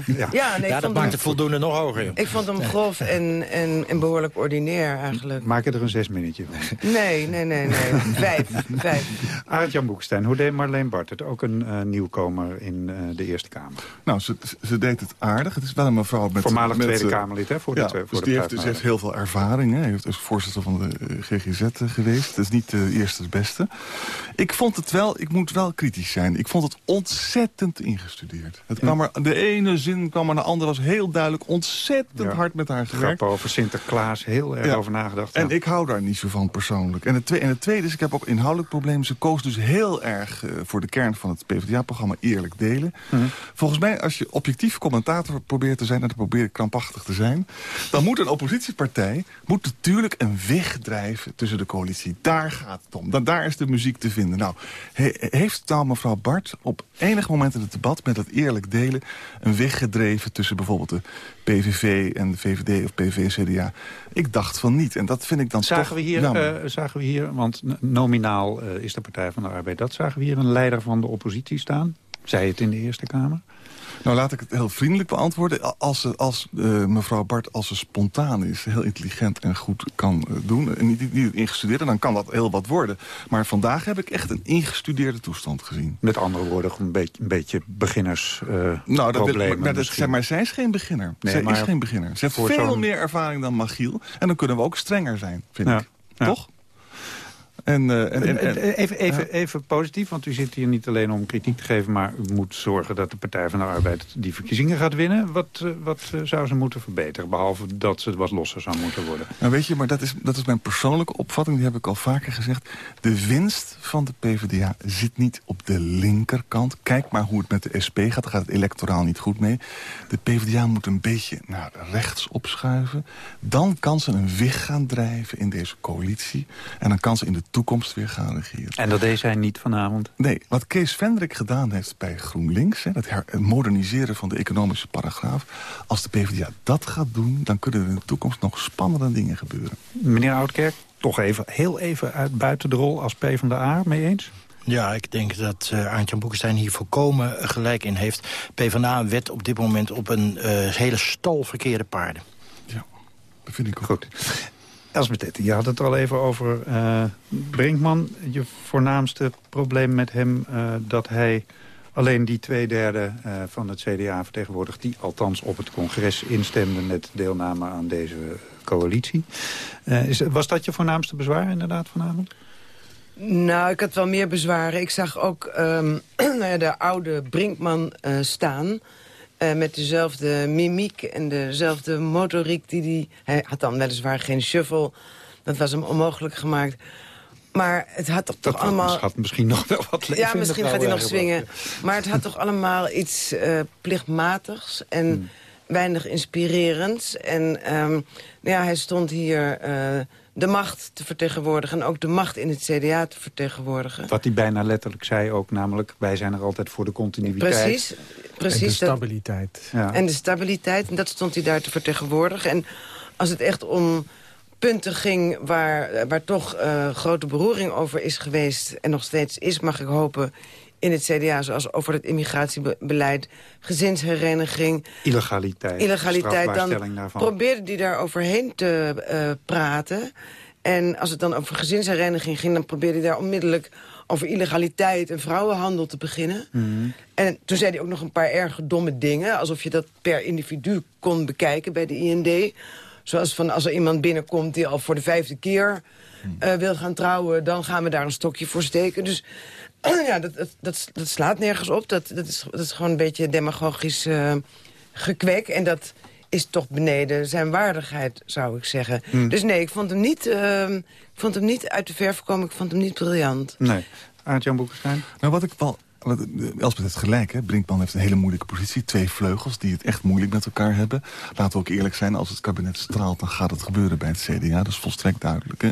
(laughs) Ja. ja, nee, ik ja, dat maakt het voldoende nog hoger. joh. Ik vond hem grof en, en, en behoorlijk ordinair eigenlijk. Maak je er een zesminnetje van. (laughs) Nee, nee, nee, nee. Vijf, vijf. Aart-Jan Boekstein, hoe deed Marleen Bartert? Ook een eh, nieuwkomer in eh, de Eerste Kamer. Nou, ze, ze deed het aardig. Het is wel een mevrouw met... Voormalig met, Tweede eh, Kamerlid, hè, voor ja, de voor dus de die heeft, dus heeft heel veel ervaring. Hè. Hij heeft dus voorzitter van de eh, GGZ eh, geweest. Dat is niet de eerste het beste. Ik vond het wel, ik moet wel kritisch zijn. Ik vond het ontzettend ingestudeerd. Het kwam er, de ene zin kwam er naar de andere, was heel duidelijk ontzettend Ja. hard met haar gewerkt. Grappen over Sinterklaas, heel erg Ja. over nagedacht. En ik hou daar niet zo van persoonlijk. En het, tweede, en het tweede is, ik heb ook inhoudelijk problemen. Ze koos dus heel erg eh, voor de kern van het PvdA-programma eerlijk delen. Mhm. Volgens mij, als je objectief commentator probeert te zijn... en dat probeer ik krampachtig te zijn... dan moet een oppositiepartij moet natuurlijk een weg drijven tussen de coalitie. Daar gaat het om. Dan, daar is de muziek te vinden. Nou, he- heeft nou mevrouw Bart op enig moment in het debat... met dat eerlijk delen een weg gedreven tussen bijvoorbeeld de PVV en de VVD of PV-CDA? Ik dacht van niet. En dat vind ik dan Zagen toch we, hier, eh, zagen we hier, want nominaal eh, is de Partij van de Arbeid... dat zagen we hier een leider van de oppositie staan? Zei het in de Eerste Kamer? Nou, laat ik het heel vriendelijk beantwoorden. Als, ze, als eh, mevrouw Bart, als ze spontaan is, heel intelligent en goed kan eh, doen... en niet, niet, ingestudeerd, dan kan dat heel wat worden. Maar vandaag heb ik echt een ingestudeerde toestand gezien. Met andere woorden, een beetje, een beetje beginners eh, Nou, dat wil, maar, maar, dat, misschien. maar zij is geen beginner. Nee, zij maar is geen beginner. Ze heeft veel meer ervaring dan Magiel. En dan kunnen we ook strenger zijn, vind Ja, ik. ja. Toch? En, eh, en, en, en- even, even, even positief, want u zit hier niet alleen om kritiek te geven... maar u moet zorgen dat de Partij van de Arbeid die verkiezingen gaat winnen. Wat, eh, wat eh, zou ze moeten verbeteren? Behalve dat ze wat losser zou moeten worden. Nou weet je, maar dat is, dat is mijn persoonlijke opvatting. Die heb ik al vaker gezegd. De winst van de PvdA zit niet op de linkerkant. Kijk maar hoe het met de SP gaat. Daar gaat het electoraal niet goed mee. De PvdA moet een beetje naar rechts opschuiven. Dan kan ze een weg gaan drijven in deze coalitie. En dan kan ze in de toekomst weer gaan regeren. En dat deed zij niet vanavond? Nee, wat Kees Vendrik gedaan heeft bij GroenLinks... Hè, dat her- het moderniseren van de economische paragraaf... als de PvdA dat gaat doen, dan kunnen er in de toekomst nog spannende dingen gebeuren. Meneer Oudkerk, toch even, heel even uit buiten de rol als P van de A, mee eens? Ja, ik denk dat uh, Aantjan Boekenstein hier volkomen gelijk in heeft. PvdA wet op dit moment op een eh, hele stal verkeerde paarden. Dat vind ik ook. Goed. Elsbeth, je had het al even over eh, Brinkman. Je voornaamste probleem met hem uh, dat hij alleen die twee derde uh, van het CDA vertegenwoordigt... die althans op het congres instemden met deelname aan deze coalitie. Is, was dat je voornaamste bezwaar inderdaad vanavond? Nou, ik had wel meer bezwaren. Ik zag ook um, (clears throat) nou de oude Brinkman staan... Uh, met dezelfde mimiek en dezelfde motoriek die die... Hij had dan weliswaar geen shuffle. Dat was hem onmogelijk gemaakt. Maar het had toch, dat toch allemaal... had misschien nog wel wat leven Ja, misschien gaat hij nog swingen. Maar het had toch allemaal iets uh, plichtmatigs en hmm. weinig inspirerends. En um, nou ja, hij stond hier uh, de macht te vertegenwoordigen... en ook de macht in het CDA te vertegenwoordigen. Wat hij bijna letterlijk zei ook, namelijk... wij zijn er altijd voor de continuïteit. Precies. Precies, en de stabiliteit. Dat, ja. En de stabiliteit, en dat stond hij daar te vertegenwoordigen. En als het echt om punten ging waar, waar toch uh, grote beroering over is geweest... en nog steeds is, mag ik hopen, in het CDA... zoals over het immigratiebeleid, gezinshereniging... Illegaliteit, illegaliteit dan daarvan. probeerde hij daar overheen te uh, praten... En als het dan over gezinshereniging ging... dan probeerde hij daar onmiddellijk over illegaliteit en vrouwenhandel te beginnen. Mhm. Mm -hmm. En toen zei hij ook nog een paar erg domme dingen... alsof je dat per individu kon bekijken bij de IND. Zoals van als er iemand binnenkomt die al voor de vijfde keer uh, wil gaan trouwen... dan gaan we daar een stokje voor steken. Dus (clears throat) ja, dat, dat, dat, dat slaat nergens op. Dat, dat, is, dat is gewoon een beetje demagogisch eh, gekwek. En dat is toch beneden zijn waardigheid, zou ik zeggen. Hmm. Dus nee, ik vond, hem niet, eh, ik vond hem niet uit de verf komen. Ik vond hem niet briljant. Nee. Aart-Jan Boekenstein? Nou, wat ik wel... wat- Elspeth heeft gelijk, hè. Brinkman heeft een hele moeilijke positie. Twee vleugels die het echt moeilijk met elkaar hebben. Laten we ook eerlijk zijn, als het kabinet straalt... dan gaat het gebeuren bij het CDA. Dat is volstrekt duidelijk, hè.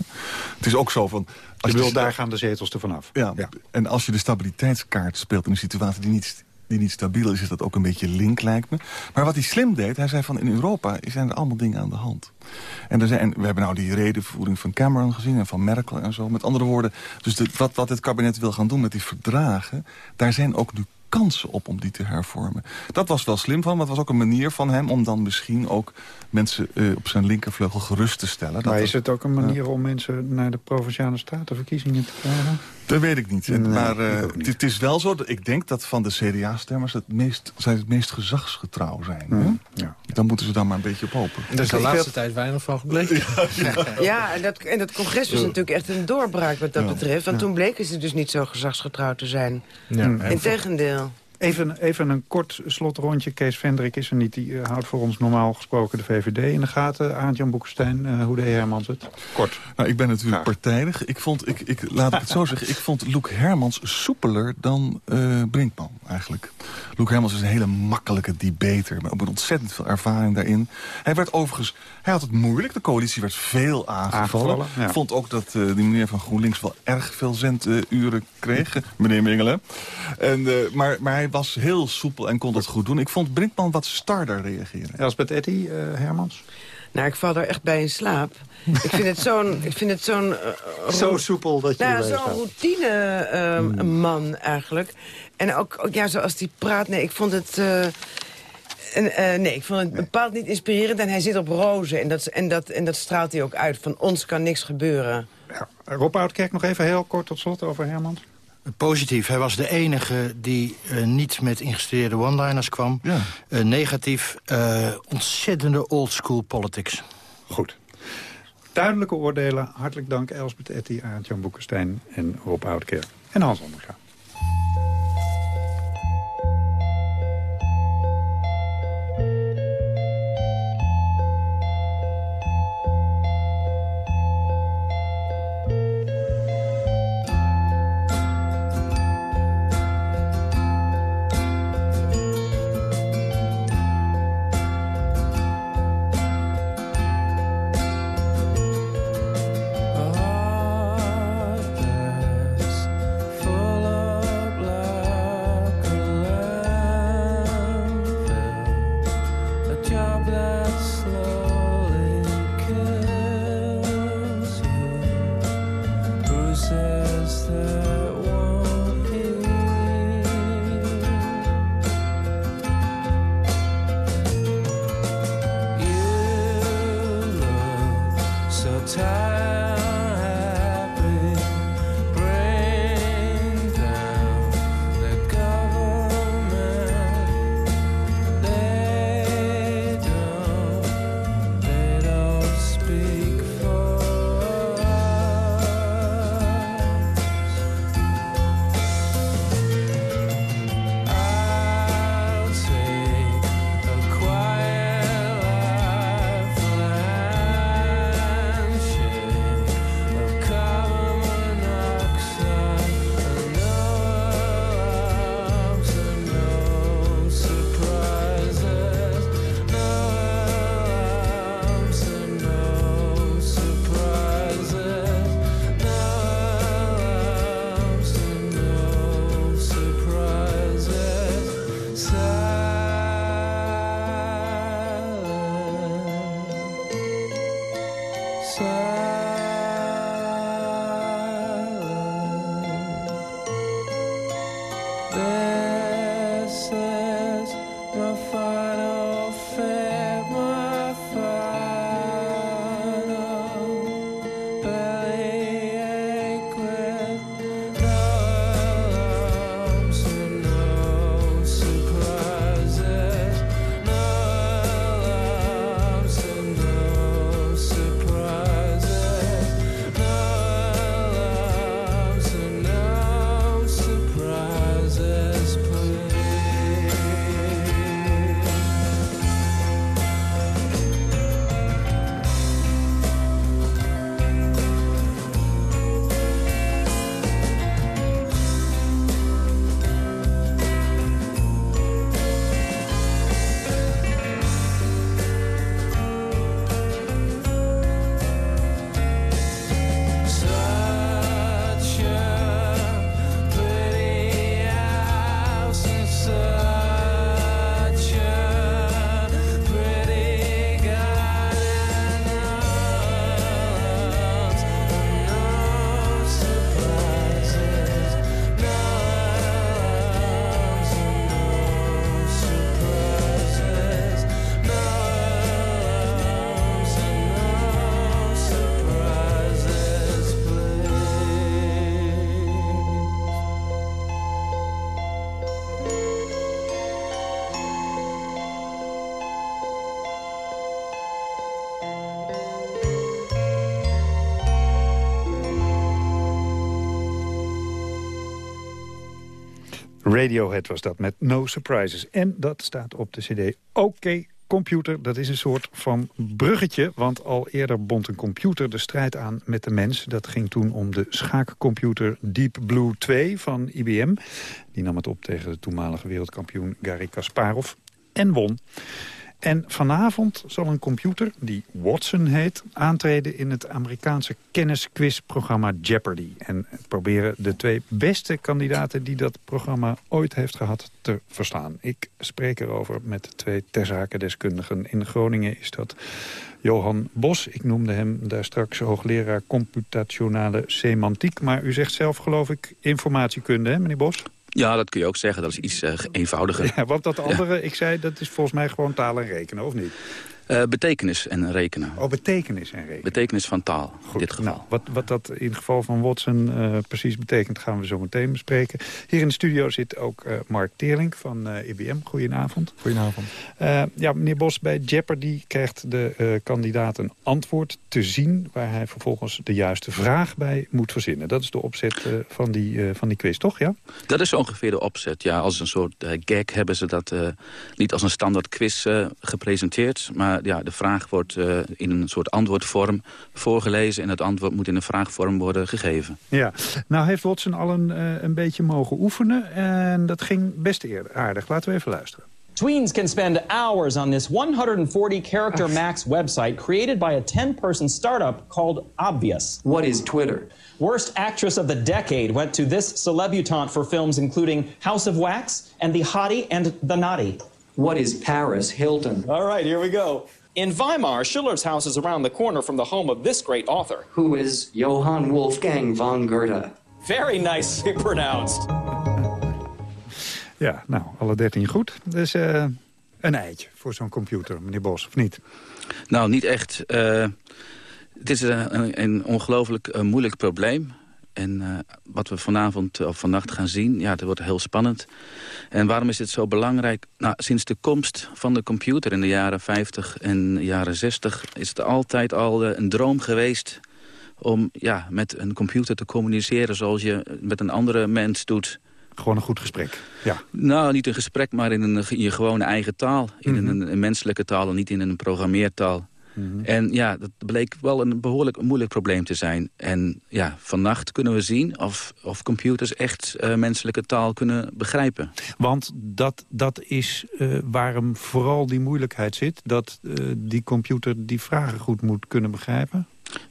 Het is ook zo van... Je bedoelt, daar gaan de zetels ervan af. Ja, en als je de stabiliteitskaart speelt in een situatie die niet, die niet stabiel is... is dat ook een beetje link, lijkt me. Maar wat hij slim deed, hij zei van in Europa zijn er allemaal dingen aan de hand. En, er zijn, en we hebben nou die redenvoering van Cameron gezien en van Merkel en zo. Met andere woorden, dus de, wat, wat het kabinet wil gaan doen met die verdragen... daar zijn ook nu kansen op om die te hervormen. Dat was wel slim van, maar het was ook een manier van hem... om dan misschien ook mensen eh, op zijn linkervleugel gerust te stellen. Maar is het ook een manier om mensen naar de Provinciale Statenverkiezingen te krijgen? Dat weet ik niet. Nee, maar eh, niet. het is wel zo dat ik denk dat van de CDA-stemmers... het meest, zij het meest gezagsgetrouw zijn. hè? Mhm. Ja. Dan moeten ze daar maar een beetje op hopen. Er is de laatste tijd weinig van gebleken. Ja, en dat, en dat congres was natuurlijk echt een doorbraak wat dat Ja. betreft. Want toen bleken ze dus niet zo gezagsgetrouw te zijn. Ja. Integendeel. Even, even een kort slotrondje. Kees Vendrik is er niet. Die eh, houdt voor ons normaal gesproken de VVD in de gaten. Aart-Jan Boekenstein, eh, hoe deed Hermans het? Kort. Nou, ik ben natuurlijk Graag. partijdig. Ik vond, ik, ik, laat ik het zo (laughs) zeggen, ik vond Loek Hermans soepeler dan eh, Brinkman eigenlijk. Loek Hermans is een hele makkelijke debater, maar ook met ontzettend veel ervaring daarin. Hij werd overigens, hij had het moeilijk. De coalitie werd veel aangevallen. Aangevallen, ja. Ik vond ook dat eh, die meneer van GroenLinks wel erg veel zenduren kreeg, meneer Mingelen. En, eh, maar, maar hij was heel soepel en kon dat goed doen. Ik vond Brinkman wat starder reageren. Elspeth Etty, eh, Hermans? Nou, ik val er echt bij in slaap. (laughs) ik vind het zo'n... Ik vind het zo'n eh, Zo soepel dat je Nou, zo'n routine ehm, man eigenlijk. En ook, ook ja, zoals die praat. Nee, ik vond het... eh, en, eh, nee, ik vond het bepaald niet inspirerend. En hij zit op rozen. En dat, en, dat, en dat straalt hij ook uit. Van ons kan niks gebeuren. Ja. Rob Oudkerk nog even heel kort tot slot over Hermans. Positief, hij was de enige die eh, niet met ingestudeerde one-liners kwam. Ja. Eh, negatief, eh, ontzettende oldschool politics. Goed. Duidelijke oordelen. Hartelijk dank Elspeth Etty, Aart-Jan Boekenstein en Rob Oudkerk. En Hans Onderga. Radiohead was dat met No Surprises. En dat staat op de cd Oké Computer. Dat is een soort van bruggetje, want al eerder bond een computer de strijd aan met de mens. Dat ging toen om de schaakcomputer Deep Blue 2 van IBM. Die nam het op tegen de toenmalige wereldkampioen Garry Kasparov en won. En vanavond zal een computer, die Watson heet... aantreden in het Amerikaanse kennisquizprogramma Jeopardy. En proberen de twee beste kandidaten die dat programma ooit heeft gehad te verslaan. Ik spreek erover met twee terzakendeskundigen. In Groningen is dat Johan Bos. Ik noemde hem daar straks hoogleraar computationale semantiek. Maar u zegt zelf, geloof ik, informatiekunde, hè, meneer Bos? Ja, dat kun je ook zeggen. Dat is iets uh, eenvoudiger. Ja, want dat andere, ik zei, dat is volgens mij gewoon taal en rekenen, of niet? Uh, betekenis en rekenen. Oh, betekenis en rekenen. Betekenis van taal, Goed, in dit geval. Nou, wat, wat dat in het geval van Watson uh, precies betekent, gaan we zo meteen bespreken. Hier in de studio zit ook uh, Mark Teerlink van IBM. Goedenavond. Goedenavond. ja, meneer Bos, bij Jeopardy krijgt de kandidaat een antwoord te zien... waar hij vervolgens de juiste vraag bij moet verzinnen. Dat is de opzet van, die, van die quiz, toch? Ja? Dat is ongeveer de opzet, ja. Als een soort gag hebben ze dat niet als een standaard quiz gepresenteerd... maar ja, de vraag wordt uh, in een soort antwoordvorm voorgelezen... en het antwoord moet in een vraagvorm worden gegeven. Ja, nou heeft Watson al een, uh, een beetje mogen oefenen... en dat ging best eerder aardig. Laten we even luisteren. Tweens can spend hours on this 140-character max website created by a 10-person startup called Obvious. What is Twitter? Worst actress of the decade went to this celebutante for films including House of Wax and The Hottie and the Naughty. What is Paris Hilton? All right, here we go. In Weimar, Schiller's house is around the corner from the home of this great author. Who is Johann Wolfgang von Goethe? Very nicely (laughs) pronounced. Ja, nou, alle dertien goed. Dus uh, een eitje voor zo'n computer, meneer Bos, of niet? Nou, niet echt. Uh, het is een, een ongelooflijk uh, moeilijk probleem. En uh, wat we vanavond of vannacht gaan zien, ja, dat wordt heel spannend. En waarom is dit zo belangrijk? Nou, sinds de komst van de computer in de jaren 50 en jaren 60... is het altijd al uh, een droom geweest om ja, met een computer te communiceren... zoals je met een andere mens doet. Gewoon een goed gesprek, ja. Nou, niet een gesprek, maar in, een, in je gewone eigen taal. In mm -hmm. een, een menselijke taal en niet in een programmeertaal. Mm -hmm. En ja, dat bleek wel een behoorlijk moeilijk probleem te zijn. En ja, vannacht kunnen we zien of, of computers echt uh, menselijke taal kunnen begrijpen. Want dat, dat is uh, waarom vooral die moeilijkheid zit. Dat uh, die computer die vragen goed moet kunnen begrijpen.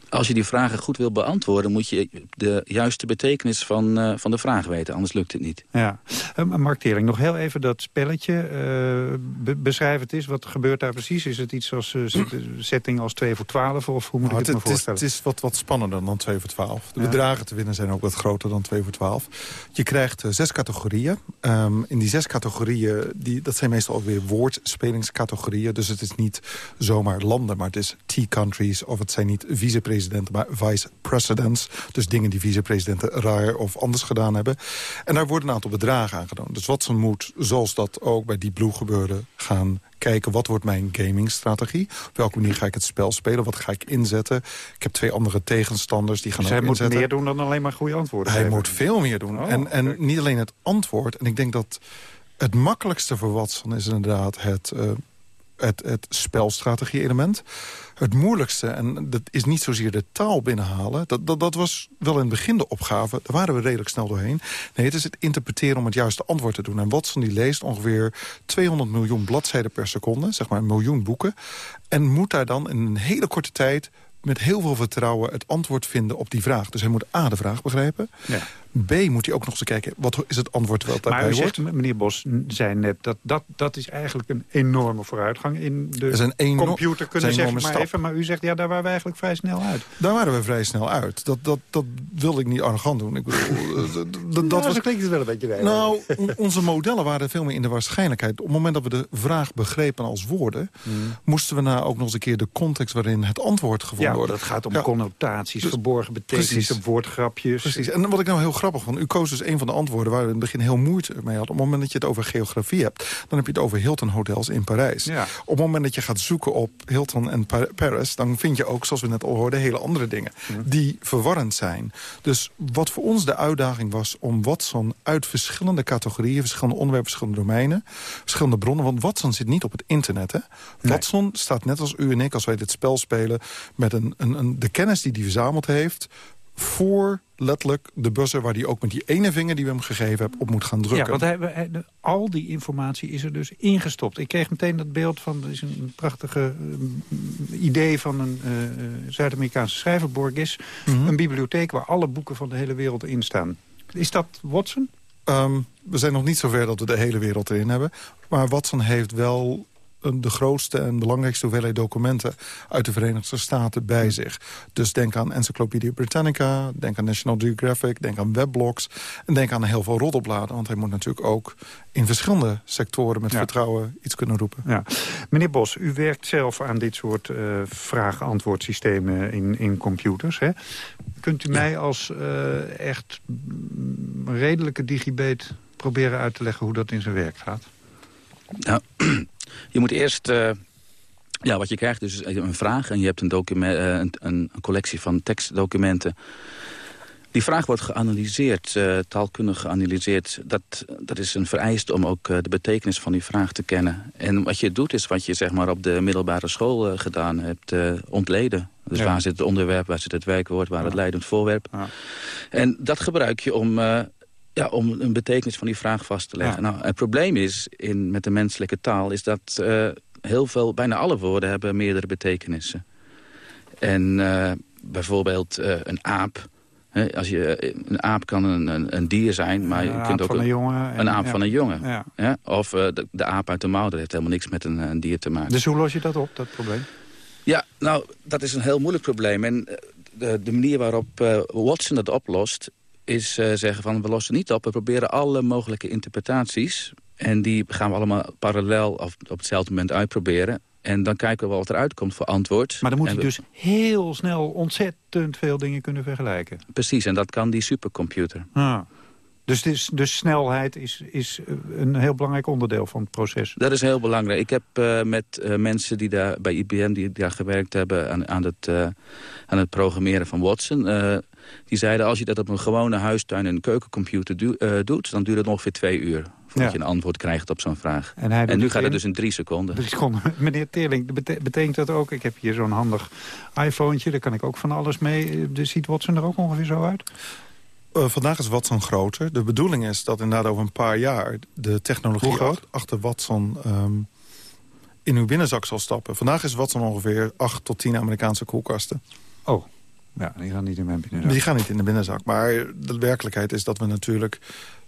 Als je die vragen goed wil beantwoorden... moet je de juiste betekenis van, uh, van de vraag weten. Anders lukt het niet. Ja. Uh, Mark Tering, nog heel even dat spelletje. Uh, be beschrijf het eens. Wat gebeurt daar precies? Is het iets als (clears throat) setting als 2 voor 12? Of hoe moet nou, ik het, het me voorstellen? Het is, het is wat, wat spannender dan 2 voor 12. De ja. bedragen te winnen zijn ook wat groter dan 2 voor 12. Je krijgt zes categorieën. Um, in die zes categorieën, die, dat zijn meestal ook weer woordspelingscategorieën. Dus het is niet zomaar landen, maar het is T-countries... of het zijn niet vicepresidenten maar vice-presidents. Dus dingen die vicepresidenten raar of anders gedaan hebben. En daar worden een aantal bedragen aan gedaan. Dus wat ze moet, zoals dat ook bij die Blue gebeurde, gaan kijken wat wordt mijn gamingstrategie. Op welke manier ga ik het spel spelen? Wat ga ik inzetten? Ik heb twee andere tegenstanders die gaan dus hij inzetten. moet meer doen dan alleen maar goede antwoorden Hij geven. moet veel meer doen. Oh, en, en niet alleen het antwoord. En ik denk dat het makkelijkste voor Watson is inderdaad het... Uh, het, het spelstrategie-element. Het moeilijkste, en dat is niet zozeer de taal binnenhalen... Dat, dat, dat was wel in het begin de opgave. Daar waren we redelijk snel doorheen. Nee, het is het interpreteren om het juiste antwoord te doen. En Watson die leest ongeveer 200 miljoen bladzijden per seconde. Zeg maar een miljoen boeken. En moet daar dan in een hele korte tijd met heel veel vertrouwen het antwoord vinden op die vraag. Dus hij moet A, de vraag begrijpen. Ja. B, moet hij ook nog eens kijken, wat is het antwoord wel daarbij maar u wordt. Zegt, meneer Bos zei net, dat, dat, dat is eigenlijk een enorme vooruitgang in de is een enorm, computer kunnen zeggen. Maar, stap. even, maar u zegt, ja, daar waren we eigenlijk vrij snel uit. Daar waren we vrij snel uit. Dat, dat, dat wilde ik niet arrogant doen. Ik bedoel, (laughs) dat, dat nou, was, zo klinkt het wel een beetje. Rijden. Nou, onze modellen waren veel meer in de waarschijnlijkheid. Op het moment dat we de vraag begrepen als woorden... Hmm. moesten we nou ook nog eens een keer de context waarin het antwoord gevonden ja, wordt. dat gaat om ja. connotaties, dus, verborgen betekenissen, woordgrapjes. Precies. En wat ik nou heel grappig, want u koos dus een van de antwoorden... waar we in het begin heel moeite mee hadden. Op het moment dat je het over geografie hebt... dan heb je het over Hilton Hotels in Parijs. Ja. Op het moment dat je gaat zoeken op Hilton en Pa- Paris... dan vind je ook, zoals we net al hoorden, hele andere dingen... die verwarrend zijn. Dus wat voor ons de uitdaging was om Watson uit verschillende categorieën... verschillende onderwerpen, verschillende domeinen... verschillende bronnen, want Watson zit niet op het internet. Hè? Watson staat net als u en ik, als wij dit spel spelen... met een, een, een, de kennis die hij verzameld heeft voor letterlijk de buzzer... waar hij ook met die ene vinger die we hem gegeven hebben op moet gaan drukken. Ja, want hij, al die informatie is er dus ingestopt. Ik kreeg meteen dat beeld van, er is een prachtige eh, idee van een eh, eh, Zuid-Amerikaanse schrijver, Borges. Mhm. Een bibliotheek waar alle boeken van de hele wereld in staan. Is dat Watson? Ehm, we zijn nog niet zover dat we de hele wereld erin hebben. Maar Watson heeft wel de grootste en belangrijkste hoeveelheid documenten... uit de Verenigde Staten bij zich. Dus denk aan Encyclopedia Britannica, denk aan National Geographic... denk aan weblogs en denk aan heel veel roddelbladen. Want hij moet natuurlijk ook in verschillende sectoren... met Ja. vertrouwen iets kunnen roepen. Ja. Meneer Bos, u werkt zelf aan dit soort eh vraag-antwoordsystemen in, in computers. Hè? Kunt u mij als eh, echt redelijke digibeet proberen uit te leggen hoe dat in zijn werk gaat? Nou, je moet eerst... eh, ja, wat je krijgt is een vraag en je hebt een, document, eh, een, een, collectie van tekstdocumenten. Die vraag wordt geanalyseerd, eh, taalkundig geanalyseerd. Dat, dat is een vereiste om ook de betekenis van die vraag te kennen. En wat je doet is wat je zeg maar, op de middelbare school gedaan hebt, ontleden. Dus Ja. waar zit het onderwerp, waar zit het werkwoord, waar het leidend voorwerp. En dat gebruik je om, ja, om een betekenis van die vraag vast te leggen. Nou, het probleem is in, met de menselijke taal is dat eh, heel veel, bijna alle woorden hebben meerdere betekenissen. En eh, bijvoorbeeld eh, een aap. Hè, als je, een aap kan een, een, een dier zijn, maar je Een kunt ook een jongen en- een aap ja. van een jongen. Ja. Ja, Of de, de aap uit de mouw, dat heeft helemaal niks met een, een dier te maken. Dus hoe los je dat op, dat probleem? Ja, nou, dat is een heel moeilijk probleem. En de, de manier waarop Watson dat oplost... is eh, zeggen van, we lossen niet op. We proberen alle mogelijke interpretaties. En die gaan we allemaal parallel of op hetzelfde moment uitproberen. En dan kijken we wat eruit komt voor antwoord. Maar dan moet hij we- dus heel snel ontzettend veel dingen kunnen vergelijken. Precies, en dat kan die supercomputer. Ah. Dus, dus snelheid is, is eh, een heel belangrijk onderdeel van het proces. Dat is heel belangrijk. Ik heb eh, met mensen die daar bij IBM die daar gewerkt hebben aan, aan, het, aan het programmeren van Watson. Die zeiden als je dat op een gewone huistuin- en keukencomputer du- eh, doet, dan duurt het ongeveer twee uur voordat Ja. je een antwoord krijgt op zo'n vraag. En hij doet nu gaat het dus in drie seconden. Drie seconden. (laughs) Meneer Teerling, betekent dat ook... Ik heb hier zo'n handig iPhone, daar kan ik ook van alles mee. Eh, Dus ziet Watson er ook ongeveer zo uit? Eh, vandaag is Watson groter. De bedoeling is dat inderdaad over een paar jaar... de technologie groot? achter Watson ehm, in uw binnenzak zal stappen. Vandaag is Watson ongeveer 8 tot 10 Amerikaanse koelkasten. Oh, ja, die gaan niet in mijn binnenzak. Die gaan niet in de binnenzak. Maar de werkelijkheid is dat we natuurlijk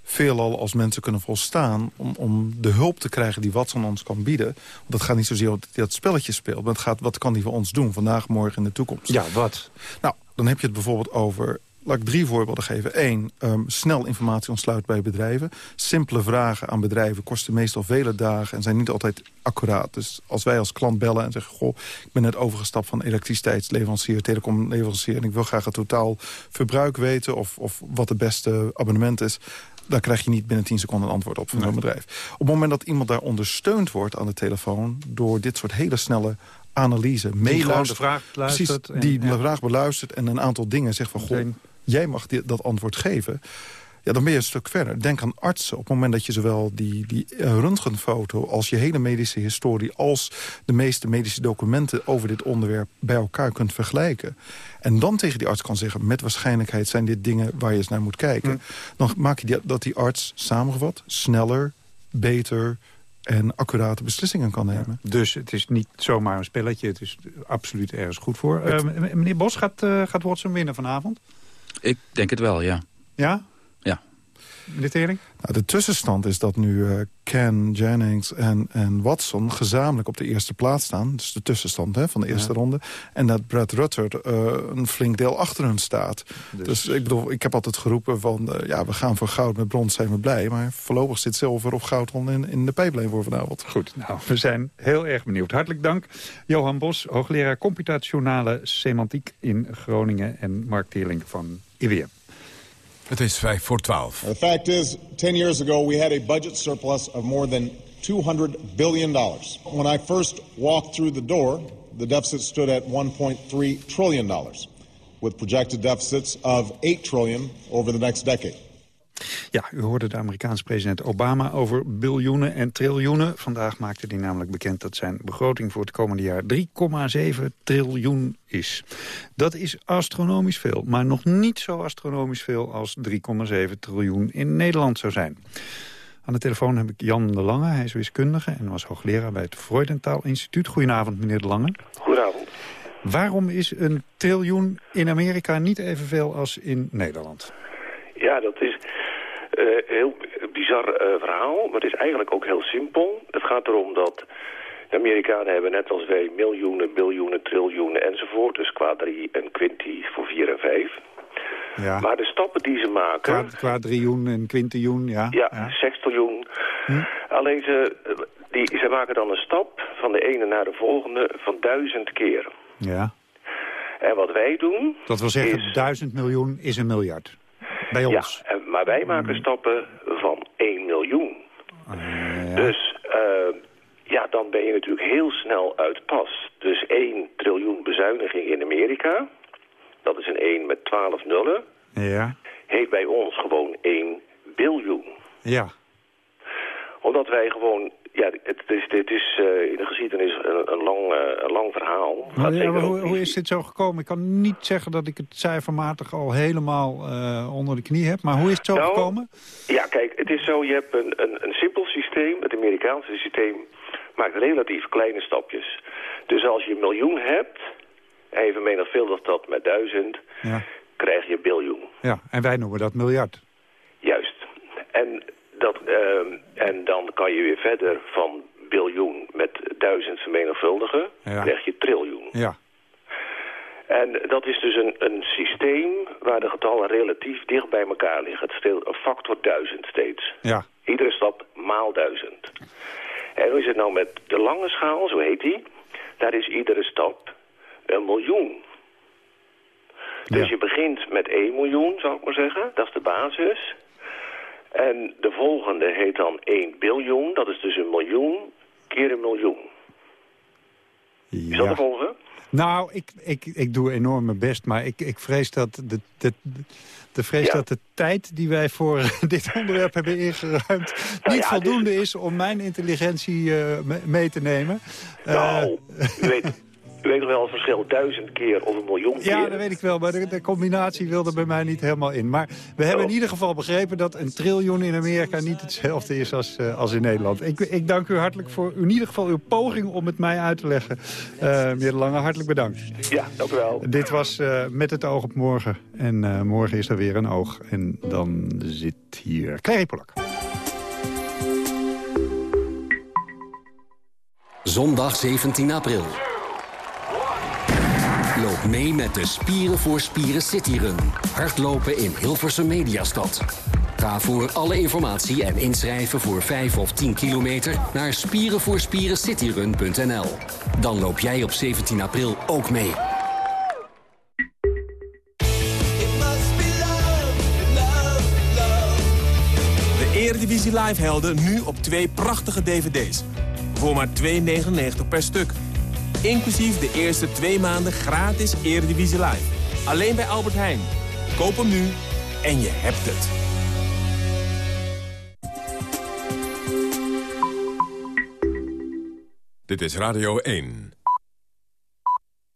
veelal als mensen kunnen volstaan... Om, om de hulp te krijgen die Watson ons kan bieden. Want het gaat niet zozeer om dat hij dat spelletje speelt... maar het gaat wat kan hij voor ons doen, vandaag, morgen, in de toekomst. Ja, wat? Nou, dan heb je het bijvoorbeeld over... Laat ik drie voorbeelden geven. Eén, ehm, snel informatie ontsluit bij bedrijven. Simpele vragen aan bedrijven kosten meestal vele dagen... en zijn niet altijd accuraat. Dus als wij als klant bellen en zeggen... goh, ik ben net overgestapt van elektriciteitsleverancier, telecomleverancier... en ik wil graag het totaal verbruik weten... of, of wat het beste abonnement is... daar krijg je niet binnen 10 seconden een antwoord op van zo'n bedrijf. Op het moment dat iemand daar ondersteund wordt aan de telefoon... door dit soort hele snelle analyse, meeluistert... vraag beluistert Precies, en- die ja. de vraag beluistert en een aantal dingen zegt van... goh, jij mag dit, dat antwoord geven. Ja, dan ben je een stuk verder. Denk aan artsen. Op het moment dat je zowel die, die eh, röntgenfoto... als je hele medische historie... als de meeste medische documenten over dit onderwerp... bij elkaar kunt vergelijken. En dan tegen die arts kan zeggen... met waarschijnlijkheid zijn dit dingen waar je eens naar moet kijken. Dan maak je die, dat die arts samengevat sneller, beter en accurate beslissingen kan nemen. Dus het is niet zomaar een spelletje. Het is absoluut ergens goed voor. Eh, meneer Bos, gaat, eh, gaat Watson winnen vanavond? Ik denk het wel, ja. Ja? Ja. Meneer Tering? Nou, de tussenstand is dat nu eh, Ken, Jennings en, en Watson gezamenlijk op de eerste plaats staan. Dus de tussenstand hè, van de eerste Ja. ronde. En dat Brad Rutter eh, een flink deel achter hun staat. Dus, ik bedoel, ik heb altijd geroepen van... eh, ja, we gaan voor goud met brons, zijn we blij. Maar voorlopig zit zilver of goud in, in de pijplijn voor vanavond. Goed, nou, we zijn heel erg benieuwd. Hartelijk dank. Johan Bos, hoogleraar computationale semantiek in Groningen... en Mark Teerling van IWM. Het is voor twaalf. The fact is, 10 years ago we had a budget surplus of more than 200 billion dollars. When I first walked through the door, the deficit stood at 1.3 trillion dollars, with projected deficits of 8 trillion over the next decade. Ja, u hoorde de Amerikaanse president Obama over biljoenen en triljoenen. Vandaag maakte hij namelijk bekend dat zijn begroting voor het komende jaar 3,7 triljoen is. Dat is astronomisch veel, maar nog niet zo astronomisch veel als 3,7 triljoen in Nederland zou zijn. Aan de telefoon heb ik Jan de Lange. Hij is wiskundige en was hoogleraar bij het Freudentaal Instituut. Goedenavond, meneer de Lange. Goedenavond. Waarom is een triljoen in Amerika niet evenveel als in Nederland? Ja, dat is heel bizar eh, verhaal, maar het is eigenlijk ook heel simpel. Het gaat erom dat de Amerikanen hebben net als wij miljoenen, biljoenen, triljoenen enzovoort. Dus quadri en quinti voor vier en vijf. Ja. Maar de stappen die ze maken... Kwa- Quadrioen en quintiljoen, ja. Ja, sextiljoen. Hm. Alleen ze, die, ze maken dan een stap van de ene naar de volgende van duizend keer. Ja. En wat wij doen... Dat wil zeggen, is- duizend miljoen is een miljard. Bij ons. Ja, maar wij maken stappen van 1 miljoen. Dus eh, ja, dan ben je natuurlijk heel snel uit pas. Dus 1 triljoen bezuiniging in Amerika, dat is een 1 met 12 nullen, Ja. heeft bij ons gewoon 1 biljoen. Ja. Omdat wij gewoon, ja, het is, dit is eh, in de geschiedenis een, een, lang, eh, een lang verhaal. Maar, ja, hoe, hoe is dit zo gekomen? Ik kan niet zeggen dat ik het cijfermatig al helemaal eh, onder de knie heb. Maar hoe is het zo Nou, gekomen? Ja, kijk, het is zo, je hebt een, een, een simpel systeem. Het Amerikaanse systeem maakt relatief kleine stapjes. Dus als je een miljoen hebt, en je vermenigvuldigt dat met duizend, Ja. krijg je biljoen. ja, en wij noemen dat miljard. Juist. En, dat, ehm, en dan kan je weer verder van biljoen met duizend vermenigvuldigen, Ja. krijg je triljoen. Ja. En dat is dus een, een systeem waar de getallen relatief dicht bij elkaar liggen. Het steelt een factor duizend steeds. Ja. Iedere stap maal duizend. En hoe is het nou met de lange schaal, zo heet die? Daar is iedere stap een miljoen. Dus je begint met 1 miljoen, zou ik maar zeggen. Dat is de basis. En de volgende heet dan 1 biljoen. Dat is dus een miljoen keer een miljoen. Is dat Ja. te volgen? Nou, ik, ik, ik doe enorm mijn best, maar ik, ik vrees dat de, de, de, vrees Ja. dat de tijd die wij voor (laughs) dit onderwerp hebben ingeruimd... Nou niet ja, voldoende is om mijn intelligentie eh, me- mee te nemen. Nou, u weet, (laughs) u weet toch wel het verschil duizend keer of een miljoen keer? Ja, dat weet ik wel, maar de, de combinatie wilde bij mij niet helemaal in. Maar we hebben in ieder geval begrepen dat een triljoen in Amerika niet hetzelfde is als, eh, als in Nederland. Ik, ik dank u hartelijk voor in ieder geval uw poging om het mij uit te leggen. Eh meneer De Lange, hartelijk bedankt. Ja, dank u wel. Dit was eh, Met het oog op morgen. En eh, morgen is er weer een oog. En dan zit hier Clary Polak. Zondag 17 april. Mee met de Spieren voor Spieren Cityrun. Hardlopen in Hilversum Mediastad. Ga voor alle informatie en inschrijven voor 5 of 10 kilometer naar spierenvoorspierencityrun.nl. Dan loop jij op 17 april ook mee. De Eredivisie Live helden nu op twee prachtige dvd's. Voor maar 2,99 per stuk. Inclusief de eerste twee maanden gratis Eredivisie Live. Alleen bij Albert Heijn. Koop hem nu en je hebt het. Dit is Radio 1.